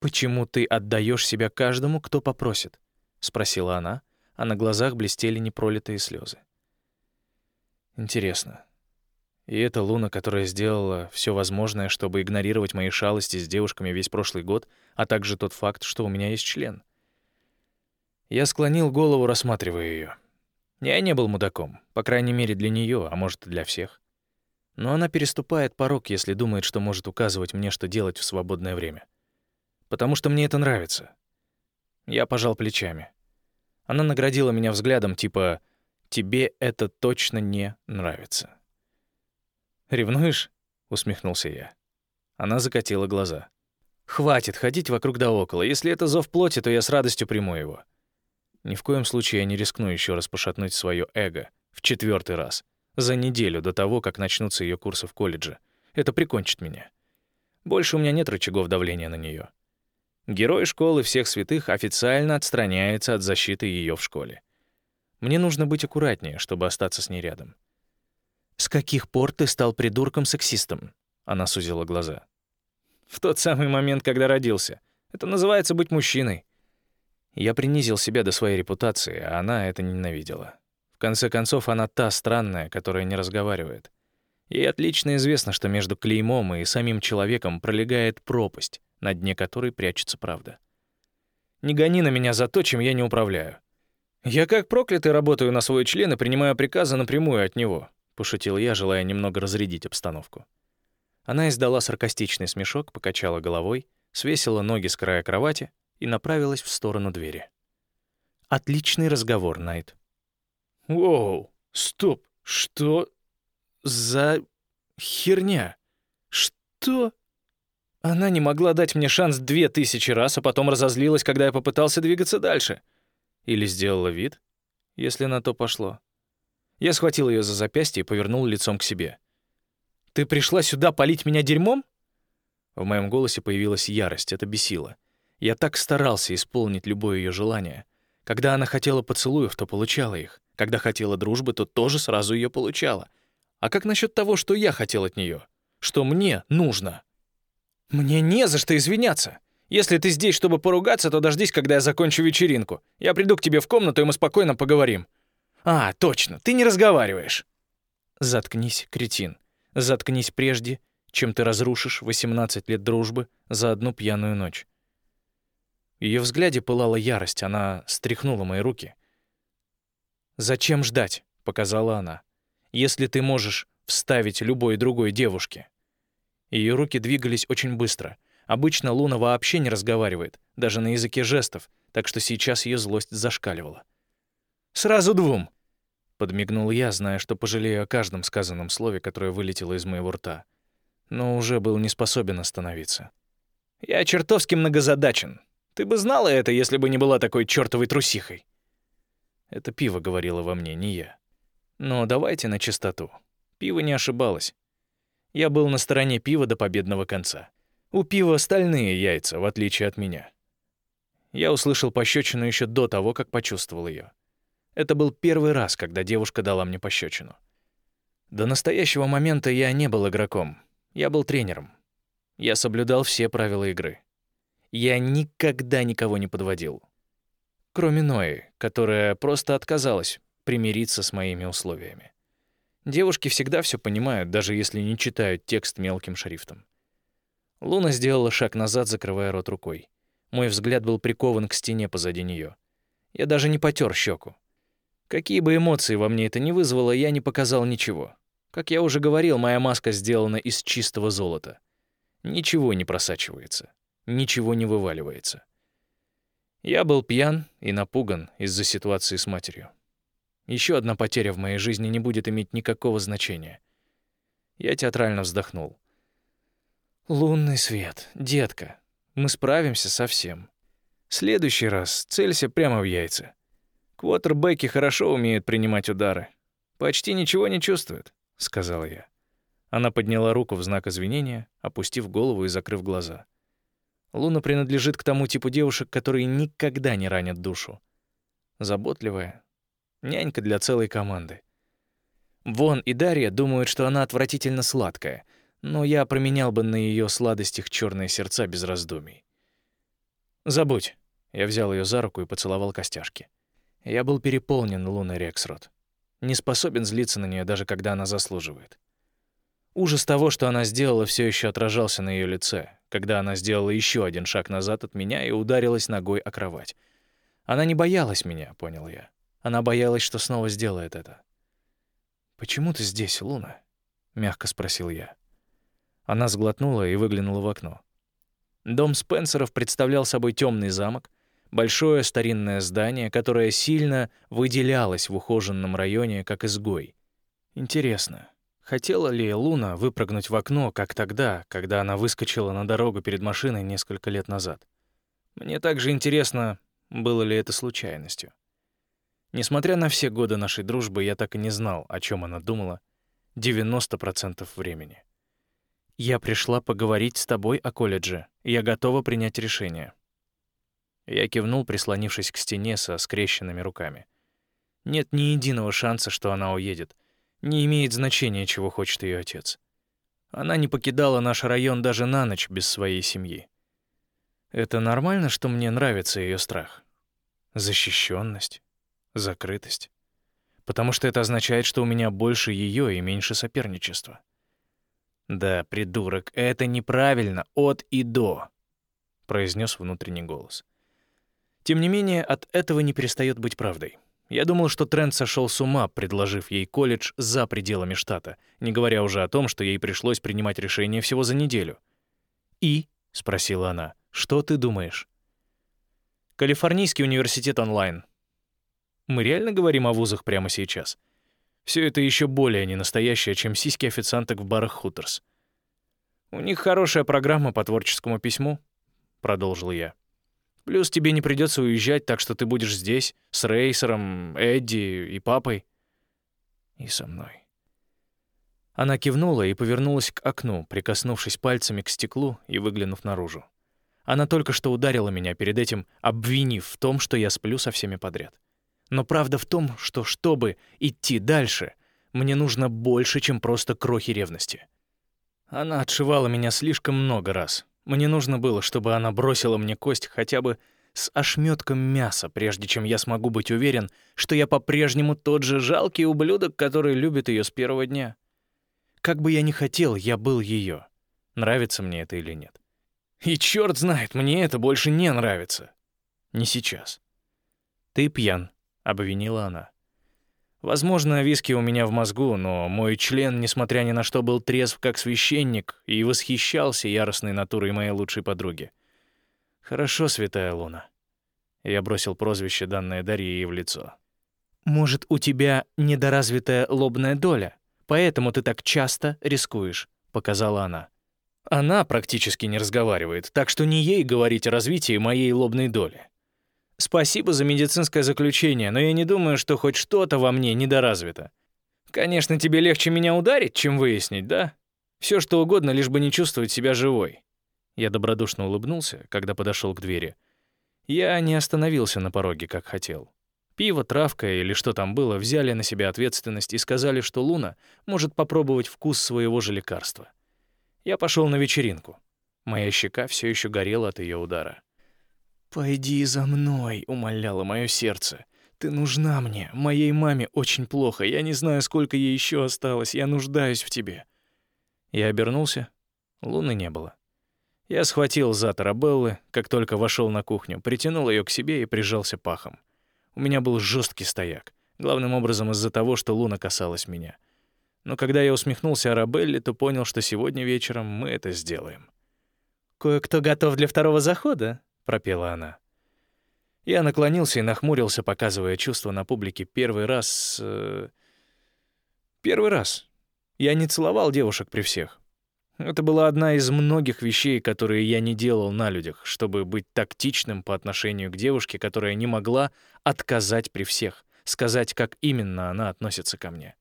«Почему ты отдаешь себя каждому, кто попросит?» — спросила она, а на глазах блестели непролитые слезы. Интересно. И это Луна, которая сделала все возможное, чтобы игнорировать мои шалости с девушками весь прошлый год, а также тот факт, что у меня есть член. Я склонил голову, рассматривая ее. Я не был мудаком, по крайней мере для нее, а может и для всех. Но она переступает порог, если думает, что может указывать мне, что делать в свободное время. Потому что мне это нравится. Я пожал плечами. Она наградила меня взглядом типа тебе это точно не нравится. «Ревнуешь?» — усмехнулся я. Она закатила глаза. «Хватит ходить вокруг да около. Если это зов плоти, то я с радостью приму его. Ни в коем случае я не рискну еще раз пошатнуть свое эго в четвертый раз, за неделю до того, как начнутся ее курсы в колледже. Это прикончит меня. Больше у меня нет рычагов давления на нее. Герой школы всех святых официально отстраняется от защиты ее в школе. Мне нужно быть аккуратнее, чтобы остаться с ней рядом. «С каких пор ты стал придурком-сексистом?» Она сузила глаза. «В тот самый момент, когда родился. Это называется быть мужчиной». Я принизил себя до своей репутации, а она это ненавидела. В конце концов, она та странная, которая не разговаривает. Ей отлично известно, что между клеймом и самим человеком пролегает пропасть, на дне которой прячется правда. Не гони на меня за то, чем я не управляю. «Я как проклятый работаю на свой член и принимаю приказы напрямую от него», — пошутил я, желая немного разрядить обстановку. Она издала саркастичный смешок, покачала головой, свесила ноги с края кровати и направилась в сторону двери. «Отличный разговор, Найт». «Воу, стоп, что за херня? Что?» Она не могла дать мне шанс две тысячи раз, а потом разозлилась, когда я попытался двигаться дальше — или сделала вид, если на то пошло. Я схватил ее за запястье и повернул лицом к себе. «Ты пришла сюда полить меня дерьмом?» В моем голосе появилась ярость, это бесило. Я так старался исполнить любое ее желание. Когда она хотела поцелуев, то получала их. Когда хотела дружбы, то тоже сразу ее получала. А как насчет того, что я хотел от нее? Что мне нужно? Мне не за что извиняться. Если ты здесь, чтобы поругаться, то дождись, когда я закончу вечеринку. Я приду к тебе в комнату, и мы спокойно поговорим. А, точно, ты не разговариваешь. Заткнись, кретин. Заткнись прежде, чем ты разрушишь 18 лет дружбы за одну пьяную ночь. В её взгляде пылала ярость, она стряхнула мои руки. «Зачем ждать?» — показала она. «Если ты можешь вставить любой другой девушке». Ее руки двигались очень быстро — Обычно Луна вообще не разговаривает, даже на языке жестов, так что сейчас ее злость зашкаливала. «Сразу двум!» — подмигнул я, зная, что пожалею о каждом сказанном слове, которое вылетело из моего рта. Но уже был не способен остановиться. «Я чертовски многозадачен. Ты бы знала это, если бы не была такой чертовой трусихой». Это пиво говорило во мне, не я. Но давайте на чистоту. Пиво не ошибалось. Я был на стороне пива до победного конца. У пива стальные яйца, в отличие от меня. Я услышал пощечину еще до того, как почувствовал ее. Это был первый раз, когда девушка дала мне пощечину. До настоящего момента я не был игроком. Я был тренером. Я соблюдал все правила игры. Я никогда никого не подводил. Кроме Нои, которая просто отказалась примириться с моими условиями. Девушки всегда все понимают, даже если не читают текст мелким шрифтом. Луна сделала шаг назад, закрывая рот рукой. Мой взгляд был прикован к стене позади нее. Я даже не потер щеку. Какие бы эмоции во мне это ни вызвало, я не показал ничего. Как я уже говорил, моя маска сделана из чистого золота. Ничего не просачивается, ничего не вываливается. Я был пьян и напуган из-за ситуации с матерью. Еще одна потеря в моей жизни не будет иметь никакого значения. Я театрально вздохнул. «Лунный свет, детка, мы справимся со всем. Следующий раз целься прямо в яйца. Квотербеки хорошо умеют принимать удары. Почти ничего не чувствуют», — сказал я. Она подняла руку в знак извинения, опустив голову и закрыв глаза. Луна принадлежит к тому типу девушек, которые никогда не ранят душу. Заботливая, нянька для целой команды. Вон и Дарья думают, что она отвратительно сладкая, но я променял бы на ее сладостях черные сердца без раздумий. «Забудь». Я взял ее за руку и поцеловал костяшки. Я был переполнен Луной Рексрот. Не способен злиться на нее, даже когда она заслуживает. Ужас того, что она сделала, все еще отражался на ее лице, когда она сделала еще один шаг назад от меня и ударилась ногой о кровать. Она не боялась меня, понял я. Она боялась, что снова сделает это. «Почему ты здесь, Луна?» — мягко спросил я. Она сглотнула и выглянула в окно. Дом Спенсеров представлял собой темный замок, большое старинное здание, которое сильно выделялось в ухоженном районе как изгой. Интересно, Хотела ли Луна выпрыгнуть в окно, как тогда, когда она выскочила на дорогу перед машиной несколько лет назад? Мне также интересно, было ли это случайностью. Несмотря на все годы нашей дружбы, я так и не знал, о чем она думала 90% времени. «Я пришла поговорить с тобой о колледже. Я готова принять решение». Я кивнул, прислонившись к стене со скрещенными руками. Нет ни единого шанса, что она уедет — не имеет значения, чего хочет ее отец. Она не покидала наш район даже на ночь без своей семьи. Это нормально, что мне нравится ее страх? Защищенность, закрытость. Потому что это означает, что у меня больше ее и меньше соперничества. Да, придурок, это неправильно от и до, произнес внутренний голос. Тем не менее, от этого не перестает быть правдой. Я думал, что Трент сошел с ума, предложив ей колледж за пределами штата, не говоря уже о том, что ей пришлось принимать решение всего за неделю. «И?» — спросила она. «Что ты думаешь?» «Калифорнийский университет онлайн». Мы реально говорим о вузах прямо сейчас. Все это еще более ненастоящее, чем сиськи официанток в барах Хуторс. «У них хорошая программа по творческому письму», — продолжил я. Плюс тебе не придется уезжать, так что ты будешь здесь с Рейсером, Эдди и папой. И со мной. Она кивнула и повернулась к окну, прикоснувшись пальцами к стеклу и выглянув наружу. Она только что ударила меня перед этим, обвинив в том, что я сплю со всеми подряд. Но правда в том, что чтобы идти дальше, мне нужно больше, чем просто крохи ревности. Она отшивала меня слишком много раз, мне нужно было, чтобы она бросила мне кость хотя бы с ошметком мяса, прежде чем я смогу быть уверен, что я по-прежнему тот же жалкий ублюдок, который любит ее с первого дня. Как бы я ни хотел, я был ее. Нравится мне это или нет. И черт знает, мне это больше не нравится. Не сейчас. «Ты пьян», — обвинила она. Возможно, виски у меня в мозгу, но мой член, несмотря ни на что, был трезв как священник и восхищался яростной натурой моей лучшей подруги. «Хорошо, святая луна». Я бросил прозвище, данное Дарье ей в лицо. «Может, у тебя недоразвитая лобная доля, поэтому ты так часто рискуешь», — показала она. Она практически не разговаривает, так что не ей говорить о развитии моей лобной доли. Спасибо за медицинское заключение, но я не думаю, что хоть что-то во мне недоразвито. Конечно, тебе легче меня ударить, чем выяснить, да? Все что угодно, лишь бы не чувствовать себя живой. Я добродушно улыбнулся, когда подошел к двери. Я не остановился на пороге, как хотел. Пиво, травка или что там было взяли на себя ответственность и сказали, что Луна может попробовать вкус своего же лекарства. Я пошел на вечеринку. Моя щека все еще горела от ее удара. «Пойди за мной», — умоляло мое сердце. «Ты нужна мне. Моей маме очень плохо. Я не знаю, сколько ей еще осталось. Я нуждаюсь в тебе». Я обернулся. Луны не было. Я схватил зад Арабеллы, как только вошел на кухню, притянул ее к себе и прижался пахом. У меня был жесткий стояк, главным образом из-за того, что Луна касалась меня. Но когда я усмехнулся Арабелле, то понял, что сегодня вечером мы это сделаем. «Кое-кто готов для второго захода», — пропела она. Я наклонился и нахмурился, показывая чувство на публике первый раз... Э... Первый раз. Я не целовал девушек при всех. Это была одна из многих вещей, которые я не делал на людях, чтобы быть тактичным по отношению к девушке, которая не могла отказать при всех, сказать, как именно она относится ко мне.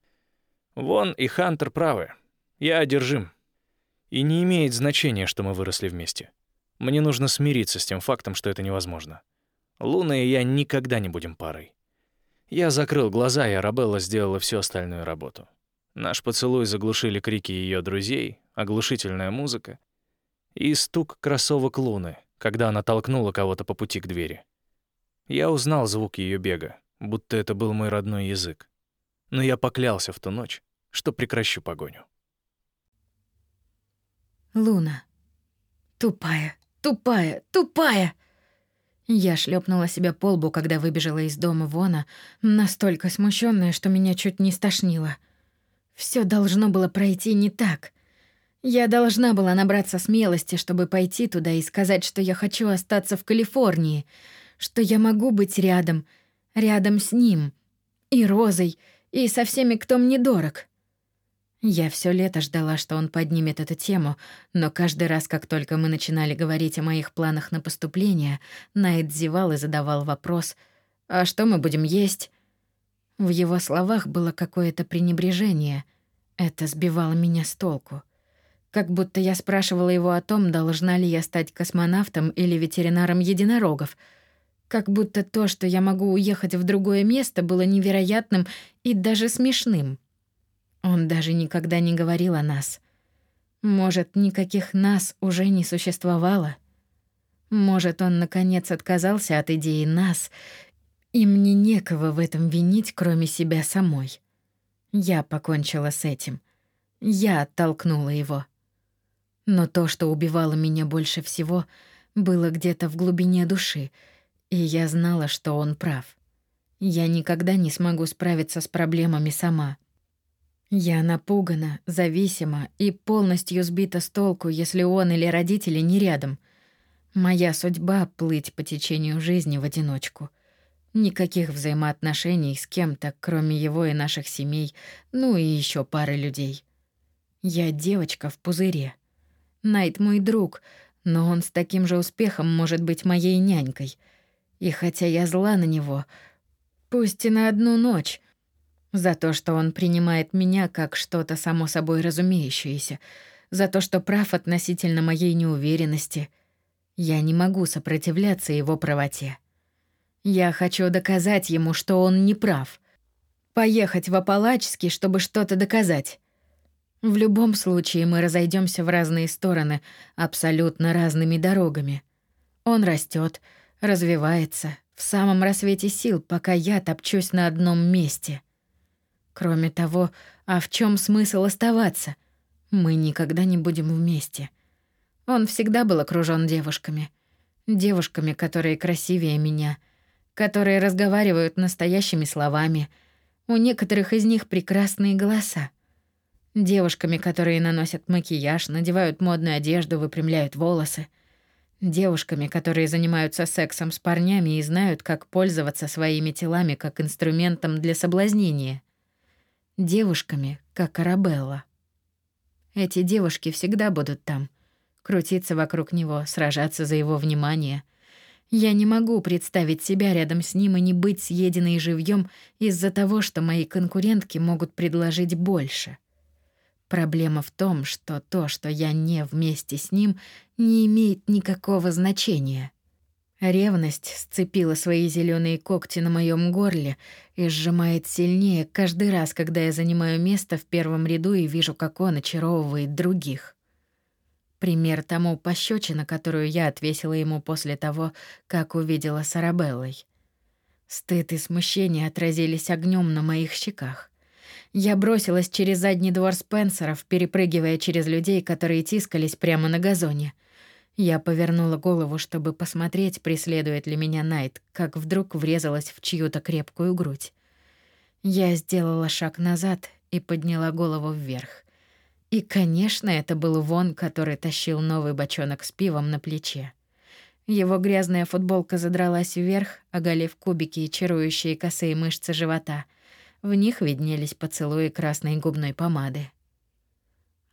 Вон и Хантер правы. Я одержим. И не имеет значения, что мы выросли вместе. Мне нужно смириться с тем фактом, что это невозможно. Луна и я никогда не будем парой. Я закрыл глаза, и Арабелла сделала всю остальную работу. Наш поцелуй заглушили крики ее друзей, оглушительная музыка и стук кроссовок Луны, когда она толкнула кого-то по пути к двери. Я узнал звук ее бега, будто это был мой родной язык. Но я поклялся в ту ночь, что прекращу погоню. Луна. Тупая, тупая, тупая. Я шлепнула себя по лбу, когда выбежала из дома Вона, настолько смущенная, что меня чуть не стошнило. Все должно было пройти не так. Я должна была набраться смелости, чтобы пойти туда и сказать, что я хочу остаться в Калифорнии, что я могу быть рядом, рядом с ним, и Розой, и со всеми, кто мне дорог. Я все лето ждала, что он поднимет эту тему, но каждый раз, как только мы начинали говорить о моих планах на поступление, Найт зевал и задавал вопрос «А что мы будем есть?» В его словах было какое-то пренебрежение. Это сбивало меня с толку. Как будто я спрашивала его о том, должна ли я стать космонавтом или ветеринаром единорогов. Как будто то, что я могу уехать в другое место, было невероятным и даже смешным. Он даже никогда не говорил о нас. Может, никаких нас уже не существовало? Может, он наконец отказался от идеи нас, и мне некого в этом винить, кроме себя самой. Я покончила с этим. Я оттолкнула его. Но то, что убивало меня больше всего, было где-то в глубине души, и я знала, что он прав. Я никогда не смогу справиться с проблемами сама. Я напугана, зависима и полностью сбита с толку, если он или родители не рядом. Моя судьба — плыть по течению жизни в одиночку. Никаких взаимоотношений с кем-то, кроме его и наших семей, ну и еще пары людей. Я девочка в пузыре. Найт мой друг, но он с таким же успехом может быть моей нянькой. И хотя я зла на него, пусть и на одну ночь, за то, что он принимает меня как что-то само собой разумеющееся, за то, что прав относительно моей неуверенности, я не могу сопротивляться его правоте. Я хочу доказать ему, что он не прав. Поехать в Апалачский, чтобы что-то доказать. В любом случае мы разойдемся в разные стороны, абсолютно разными дорогами. Он растет, развивается, в самом рассвете сил, пока я топчусь на одном месте. Кроме того, а в чем смысл оставаться? Мы никогда не будем вместе. Он всегда был окружен девушками. Девушками, которые красивее меня, которые разговаривают настоящими словами. У некоторых из них прекрасные голоса. Девушками, которые наносят макияж, надевают модную одежду, выпрямляют волосы. Девушками, которые занимаются сексом с парнями и знают, как пользоваться своими телами как инструментом для соблазнения. Девушками, как Арабелла. Эти девушки всегда будут там, крутиться вокруг него, сражаться за его внимание. Я не могу представить себя рядом с ним и не быть съеденной живьем из-за того, что мои конкурентки могут предложить больше. Проблема в том, что то, что я не вместе с ним, не имеет никакого значения. Ревность сцепила свои зеленые когти на моем горле и сжимает сильнее каждый раз, когда я занимаю место в первом ряду и вижу, как он очаровывает других. Пример тому пощечина, которую я отвесила ему после того, как увидела с Арабеллой. Стыд и смущение отразились огнем на моих щеках. Я бросилась через задний двор Спенсеров, перепрыгивая через людей, которые тискались прямо на газоне. Я повернула голову, чтобы посмотреть, преследует ли меня Найт, как вдруг врезалась в чью-то крепкую грудь. Я сделала шаг назад и подняла голову вверх. И, конечно, это был Вон, который тащил новый бочонок с пивом на плече. Его грязная футболка задралась вверх, оголив кубики и чарующие косые мышцы живота. В них виднелись поцелуи красной губной помады.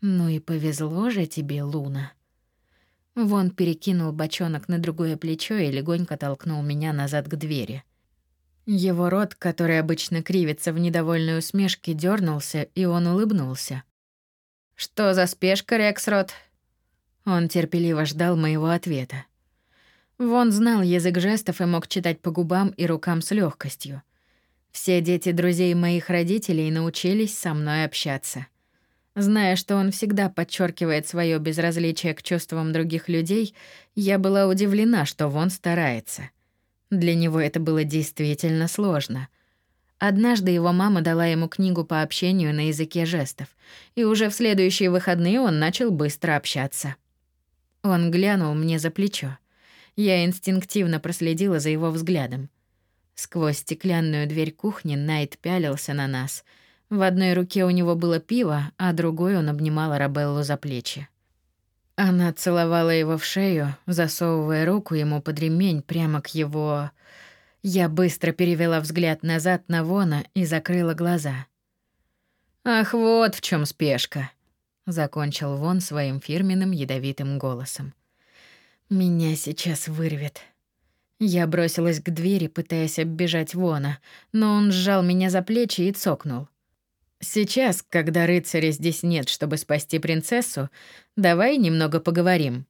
«Ну и повезло же тебе, Луна». Вон перекинул бочонок на другое плечо и легонько толкнул меня назад к двери. Его рот, который обычно кривится в недовольной усмешке, дернулся, и он улыбнулся. «Что за спешка, Рексрот?» Он терпеливо ждал моего ответа. Вон знал язык жестов и мог читать по губам и рукам с легкостью. Все дети друзей моих родителей научились со мной общаться. Зная, что он всегда подчеркивает свое безразличие к чувствам других людей, я была удивлена, что Вон старается. Для него это было действительно сложно — Однажды его мама дала ему книгу по общению на языке жестов, и уже в следующие выходные он начал быстро общаться. Он глянул мне за плечо. Я инстинктивно проследила за его взглядом. Сквозь стеклянную дверь кухни Найт пялился на нас. В одной руке у него было пиво, а другой он обнимал Арабеллу за плечи. Она целовала его в шею, засовывая руку ему под ремень прямо к его я быстро перевела взгляд назад на Вона и закрыла глаза. «Ах, вот в чем спешка», — закончил Вон своим фирменным ядовитым голосом. «Меня сейчас вырвет». Я бросилась к двери, пытаясь оббежать Вона, но он сжал меня за плечи и цокнул. «Сейчас, когда рыцаря здесь нет, чтобы спасти принцессу, давай немного поговорим».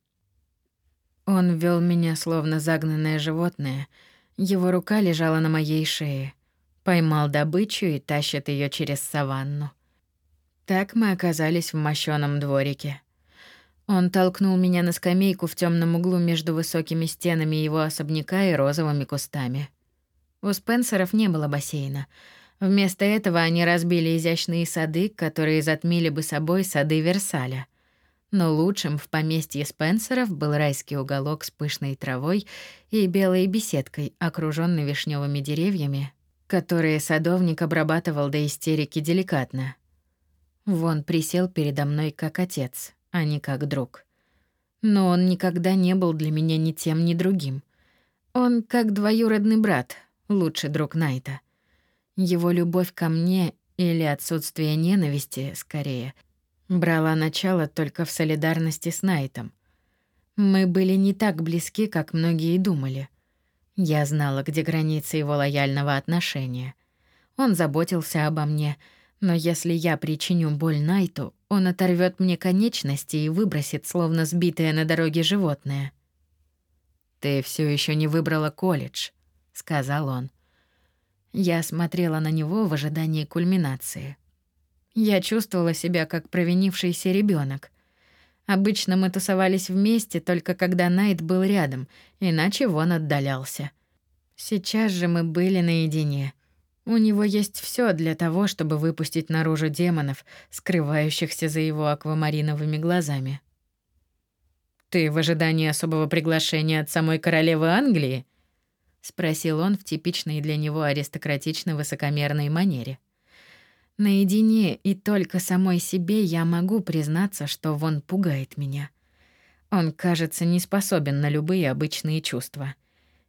Он вел меня, словно загнанное животное — его рука лежала на моей шее. Поймал добычу и тащит ее через саванну. Так мы оказались в мощёном дворике. Он толкнул меня на скамейку в темном углу между высокими стенами его особняка и розовыми кустами. У Спенсеров не было бассейна. Вместо этого они разбили изящные сады, которые затмили бы собой сады Версаля но лучшим в поместье Спенсеров был райский уголок с пышной травой и белой беседкой, окружённой вишневыми деревьями, которые садовник обрабатывал до истерики деликатно. Вон присел передо мной как отец, а не как друг. Но он никогда не был для меня ни тем, ни другим. Он как двоюродный брат, лучший друг Найта. Его любовь ко мне или отсутствие ненависти, скорее, брала начало только в солидарности с Найтом. Мы были не так близки, как многие думали. Я знала, где границы его лояльного отношения. Он заботился обо мне, но если я причиню боль Найту, он оторвет мне конечности и выбросит, словно сбитое на дороге животное. «Ты все еще не выбрала колледж», — сказал он. Я смотрела на него в ожидании кульминации. Я чувствовала себя как провинившийся ребенок. Обычно мы тусовались вместе только когда Найт был рядом, иначе Вон отдалялся. Сейчас же мы были наедине. У него есть все для того, чтобы выпустить наружу демонов, скрывающихся за его аквамариновыми глазами. «Ты в ожидании особого приглашения от самой королевы Англии?» — спросил он в типичной для него аристократично-высокомерной манере. Наедине и только самой себе я могу признаться, что Вон пугает меня. Он, кажется, не способен на любые обычные чувства.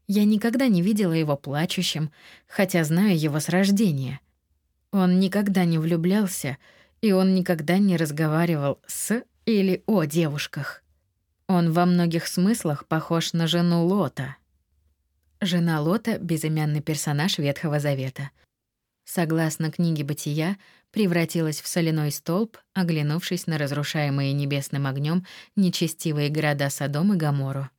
Я никогда не видела его плачущим, хотя знаю его с рождения. Он никогда не влюблялся, и он никогда не разговаривал с или о девушках. Он во многих смыслах похож на жену Лота. Жена Лота — безымянный персонаж Ветхого Завета — согласно книге Бытия, превратилась в соляной столб, оглянувшись на разрушаемые небесным огнем нечестивые города Содом и Гоморру.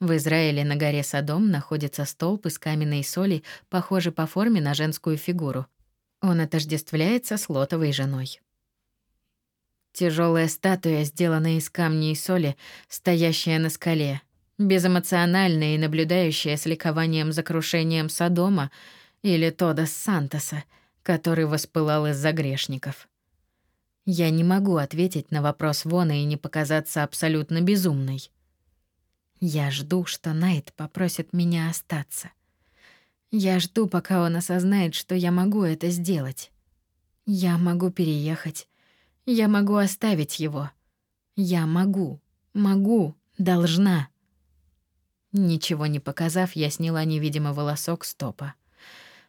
В Израиле на горе Содом находится столб из каменной соли, похожий по форме на женскую фигуру. Он отождествляется с Лотовой женой. Тяжелая статуя, сделанная из камня и соли, стоящая на скале, безэмоциональная и наблюдающая с ликованием за крушением Содома или Тодос Сантоса, который воспылал из-за грешников. Я не могу ответить на вопрос Вона и не показаться абсолютно безумной. Я жду, что Найт попросит меня остаться. Я жду, пока он осознает, что я могу это сделать. Я могу переехать. Я могу оставить его. Я могу, могу, должна. Ничего не показав, я сняла невидимый волосок стопа.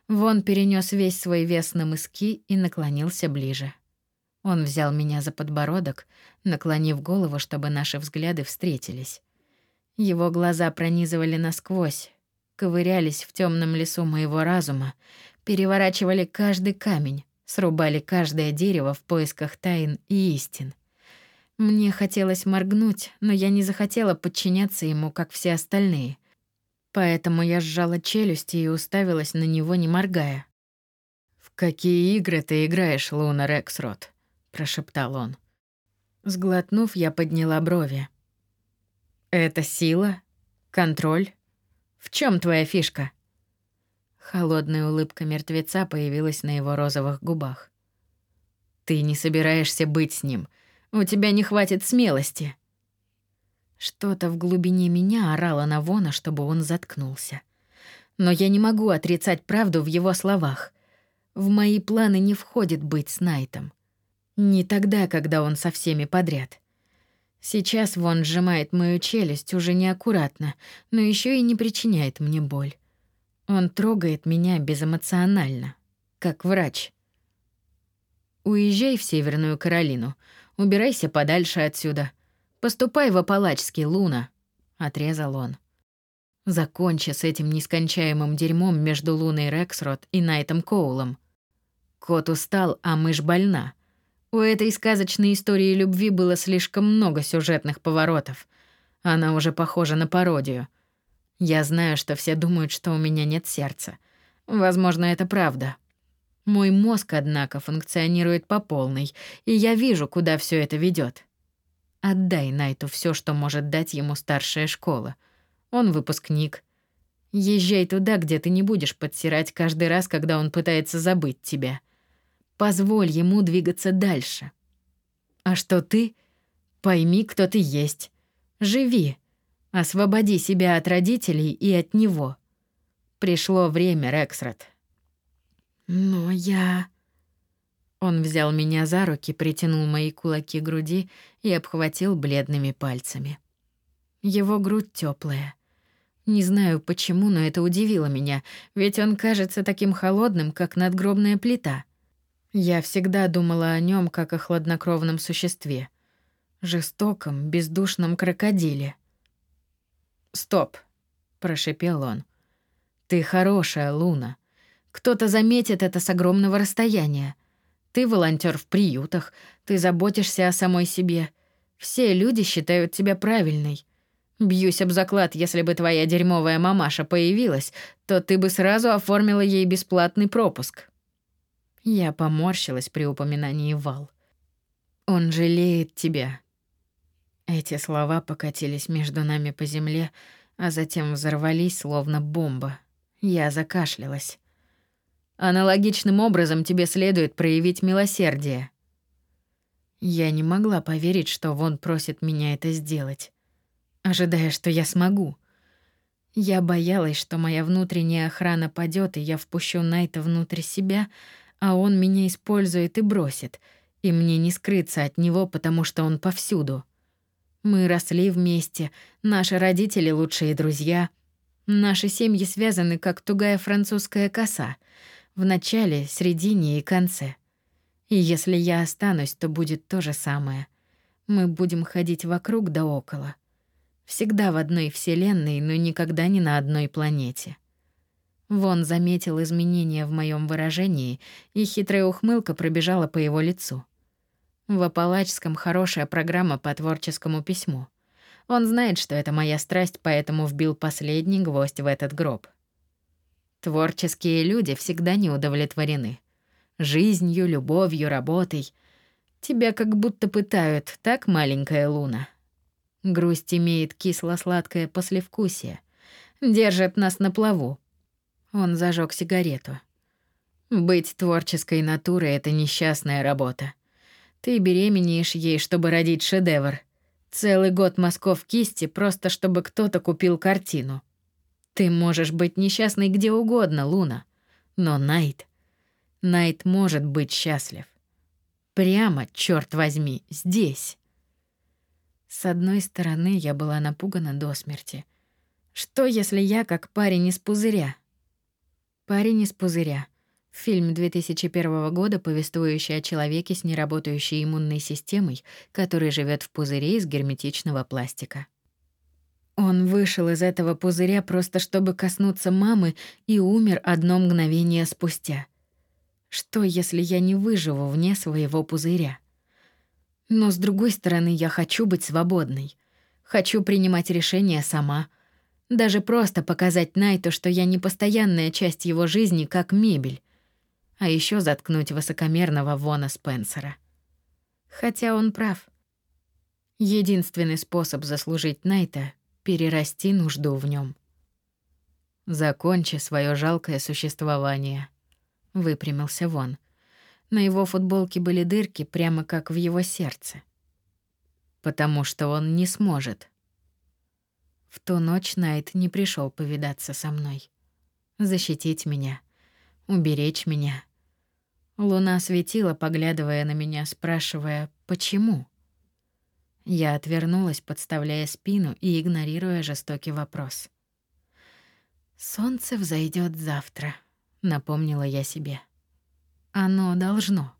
Вон перенес весь свой вес на мыски и наклонился ближе. Он взял меня за подбородок, наклонив голову, чтобы наши взгляды встретились. Его глаза пронизывали насквозь, ковырялись в темном лесу моего разума, переворачивали каждый камень, срубали каждое дерево в поисках тайн и истин. Мне хотелось моргнуть, но я не захотела подчиняться ему, как все остальные. Поэтому я сжала челюсти и уставилась на него, не моргая. «В какие игры ты играешь, Луна Рексрот?» — прошептал он. Сглотнув, я подняла брови. «Это сила? Контроль? В чем твоя фишка?» Холодная улыбка мертвеца появилась на его розовых губах. «Ты не собираешься быть с ним. У тебя не хватит смелости». Что-то в глубине меня орало на Вона, чтобы он заткнулся. Но я не могу отрицать правду в его словах. В мои планы не входит быть с Найтом. Не тогда, когда он со всеми подряд. Сейчас Вон сжимает мою челюсть уже неаккуратно, но еще и не причиняет мне боль. Он трогает меня безэмоционально, как врач. Уезжай в Северную Каролину. Убирайся подальше отсюда. Поступай в Апалачский, Луна, отрезал он. Закончи с этим нескончаемым дерьмом между Луной Рексрот и Найтом Коулом. Кот устал, а мышь больна. У этой сказочной истории любви было слишком много сюжетных поворотов. Она уже похожа на пародию — я знаю, что все думают, что у меня нет сердца. Возможно, это правда. Мой мозг, однако, функционирует по полной, и я вижу, куда все это ведет. Отдай Найту все, что может дать ему старшая школа. Он выпускник. Езжай туда, где ты не будешь подсирать каждый раз, когда он пытается забыть тебя. Позволь ему двигаться дальше. А что ты? Пойми, кто ты есть. Живи. Освободи себя от родителей и от него. Пришло время, Рексрот. Но я... Он взял меня за руки, притянул мои кулаки к груди и обхватил бледными пальцами. Его грудь теплая. Не знаю почему, но это удивило меня, ведь он кажется таким холодным, как надгробная плита. Я всегда думала о нем как о хладнокровном существе. Жестоком, бездушном крокодиле. «Стоп», — прошипел он. «Ты хорошая, Луна. Кто-то заметит это с огромного расстояния. Ты волонтер в приютах, ты заботишься о самой себе. Все люди считают тебя правильной. Бьюсь об заклад, если бы твоя дерьмовая мамаша появилась, то ты бы сразу оформила ей бесплатный пропуск». Я поморщилась при упоминании Вал. «Он жалеет тебя, эти слова покатились между нами по земле, а затем взорвались, словно бомба. Я закашлялась. Аналогичным образом тебе следует проявить милосердие. Я не могла поверить, что Вон просит меня это сделать, ожидая, что я смогу. Я боялась, что моя внутренняя охрана падет, и я впущу Найта внутрь себя, а он меня использует и бросит, и мне не скрыться от него, потому что он повсюду. Мы росли вместе, наши родители лучшие друзья. Наши семьи связаны как тугая французская коса, в начале, середине и конце. И если я останусь, то будет то же самое. Мы будем ходить вокруг да около. Всегда в одной вселенной, но никогда не на одной планете. Вон заметил изменения в моем выражении, и хитрая ухмылка пробежала по его лицу. В Апалачском хорошая программа по творческому письму. Он знает, что это моя страсть, поэтому вбил последний гвоздь в этот гроб. Творческие люди всегда не удовлетворены. Жизнью, любовью, работой. Тебя как будто пытают, так, маленькая луна? Грусть имеет кисло-сладкое послевкусие. Держит нас на плаву. Он зажег сигарету. Быть творческой натурой — это несчастная работа. Ты беременеешь ей, чтобы родить шедевр. Целый год мазков кисти, просто чтобы кто-то купил картину. Ты можешь быть несчастной где угодно, Луна. Но Найт... Найт может быть счастлив. Прямо, черт возьми, здесь. С одной стороны, я была напугана до смерти. Что, если я как парень из пузыря? Парень из пузыря. Фильм 2001 года, повествующий о человеке с неработающей иммунной системой, который живет в пузыре из герметичного пластика. Он вышел из этого пузыря просто чтобы коснуться мамы и умер одно мгновение спустя. Что, если я не выживу вне своего пузыря? Но с другой стороны, я хочу быть свободной. Хочу принимать решения сама. Даже просто показать Найту, что я не постоянная часть его жизни, как мебель. А еще заткнуть высокомерного Вона Спенсера. Хотя он прав. Единственный способ заслужить Найта — перерасти нужду в нем. Закончи свое жалкое существование выпрямился Вон. На его футболке были дырки, прямо как в его сердце. Потому что он не сможет. В ту ночь Найт не пришел повидаться со мной, защитить меня, уберечь меня. Луна светила, поглядывая на меня, спрашивая: "Почему?" Я отвернулась, подставляя спину и игнорируя жестокий вопрос. Солнце взойдет завтра напомнила я себе. Оно должно.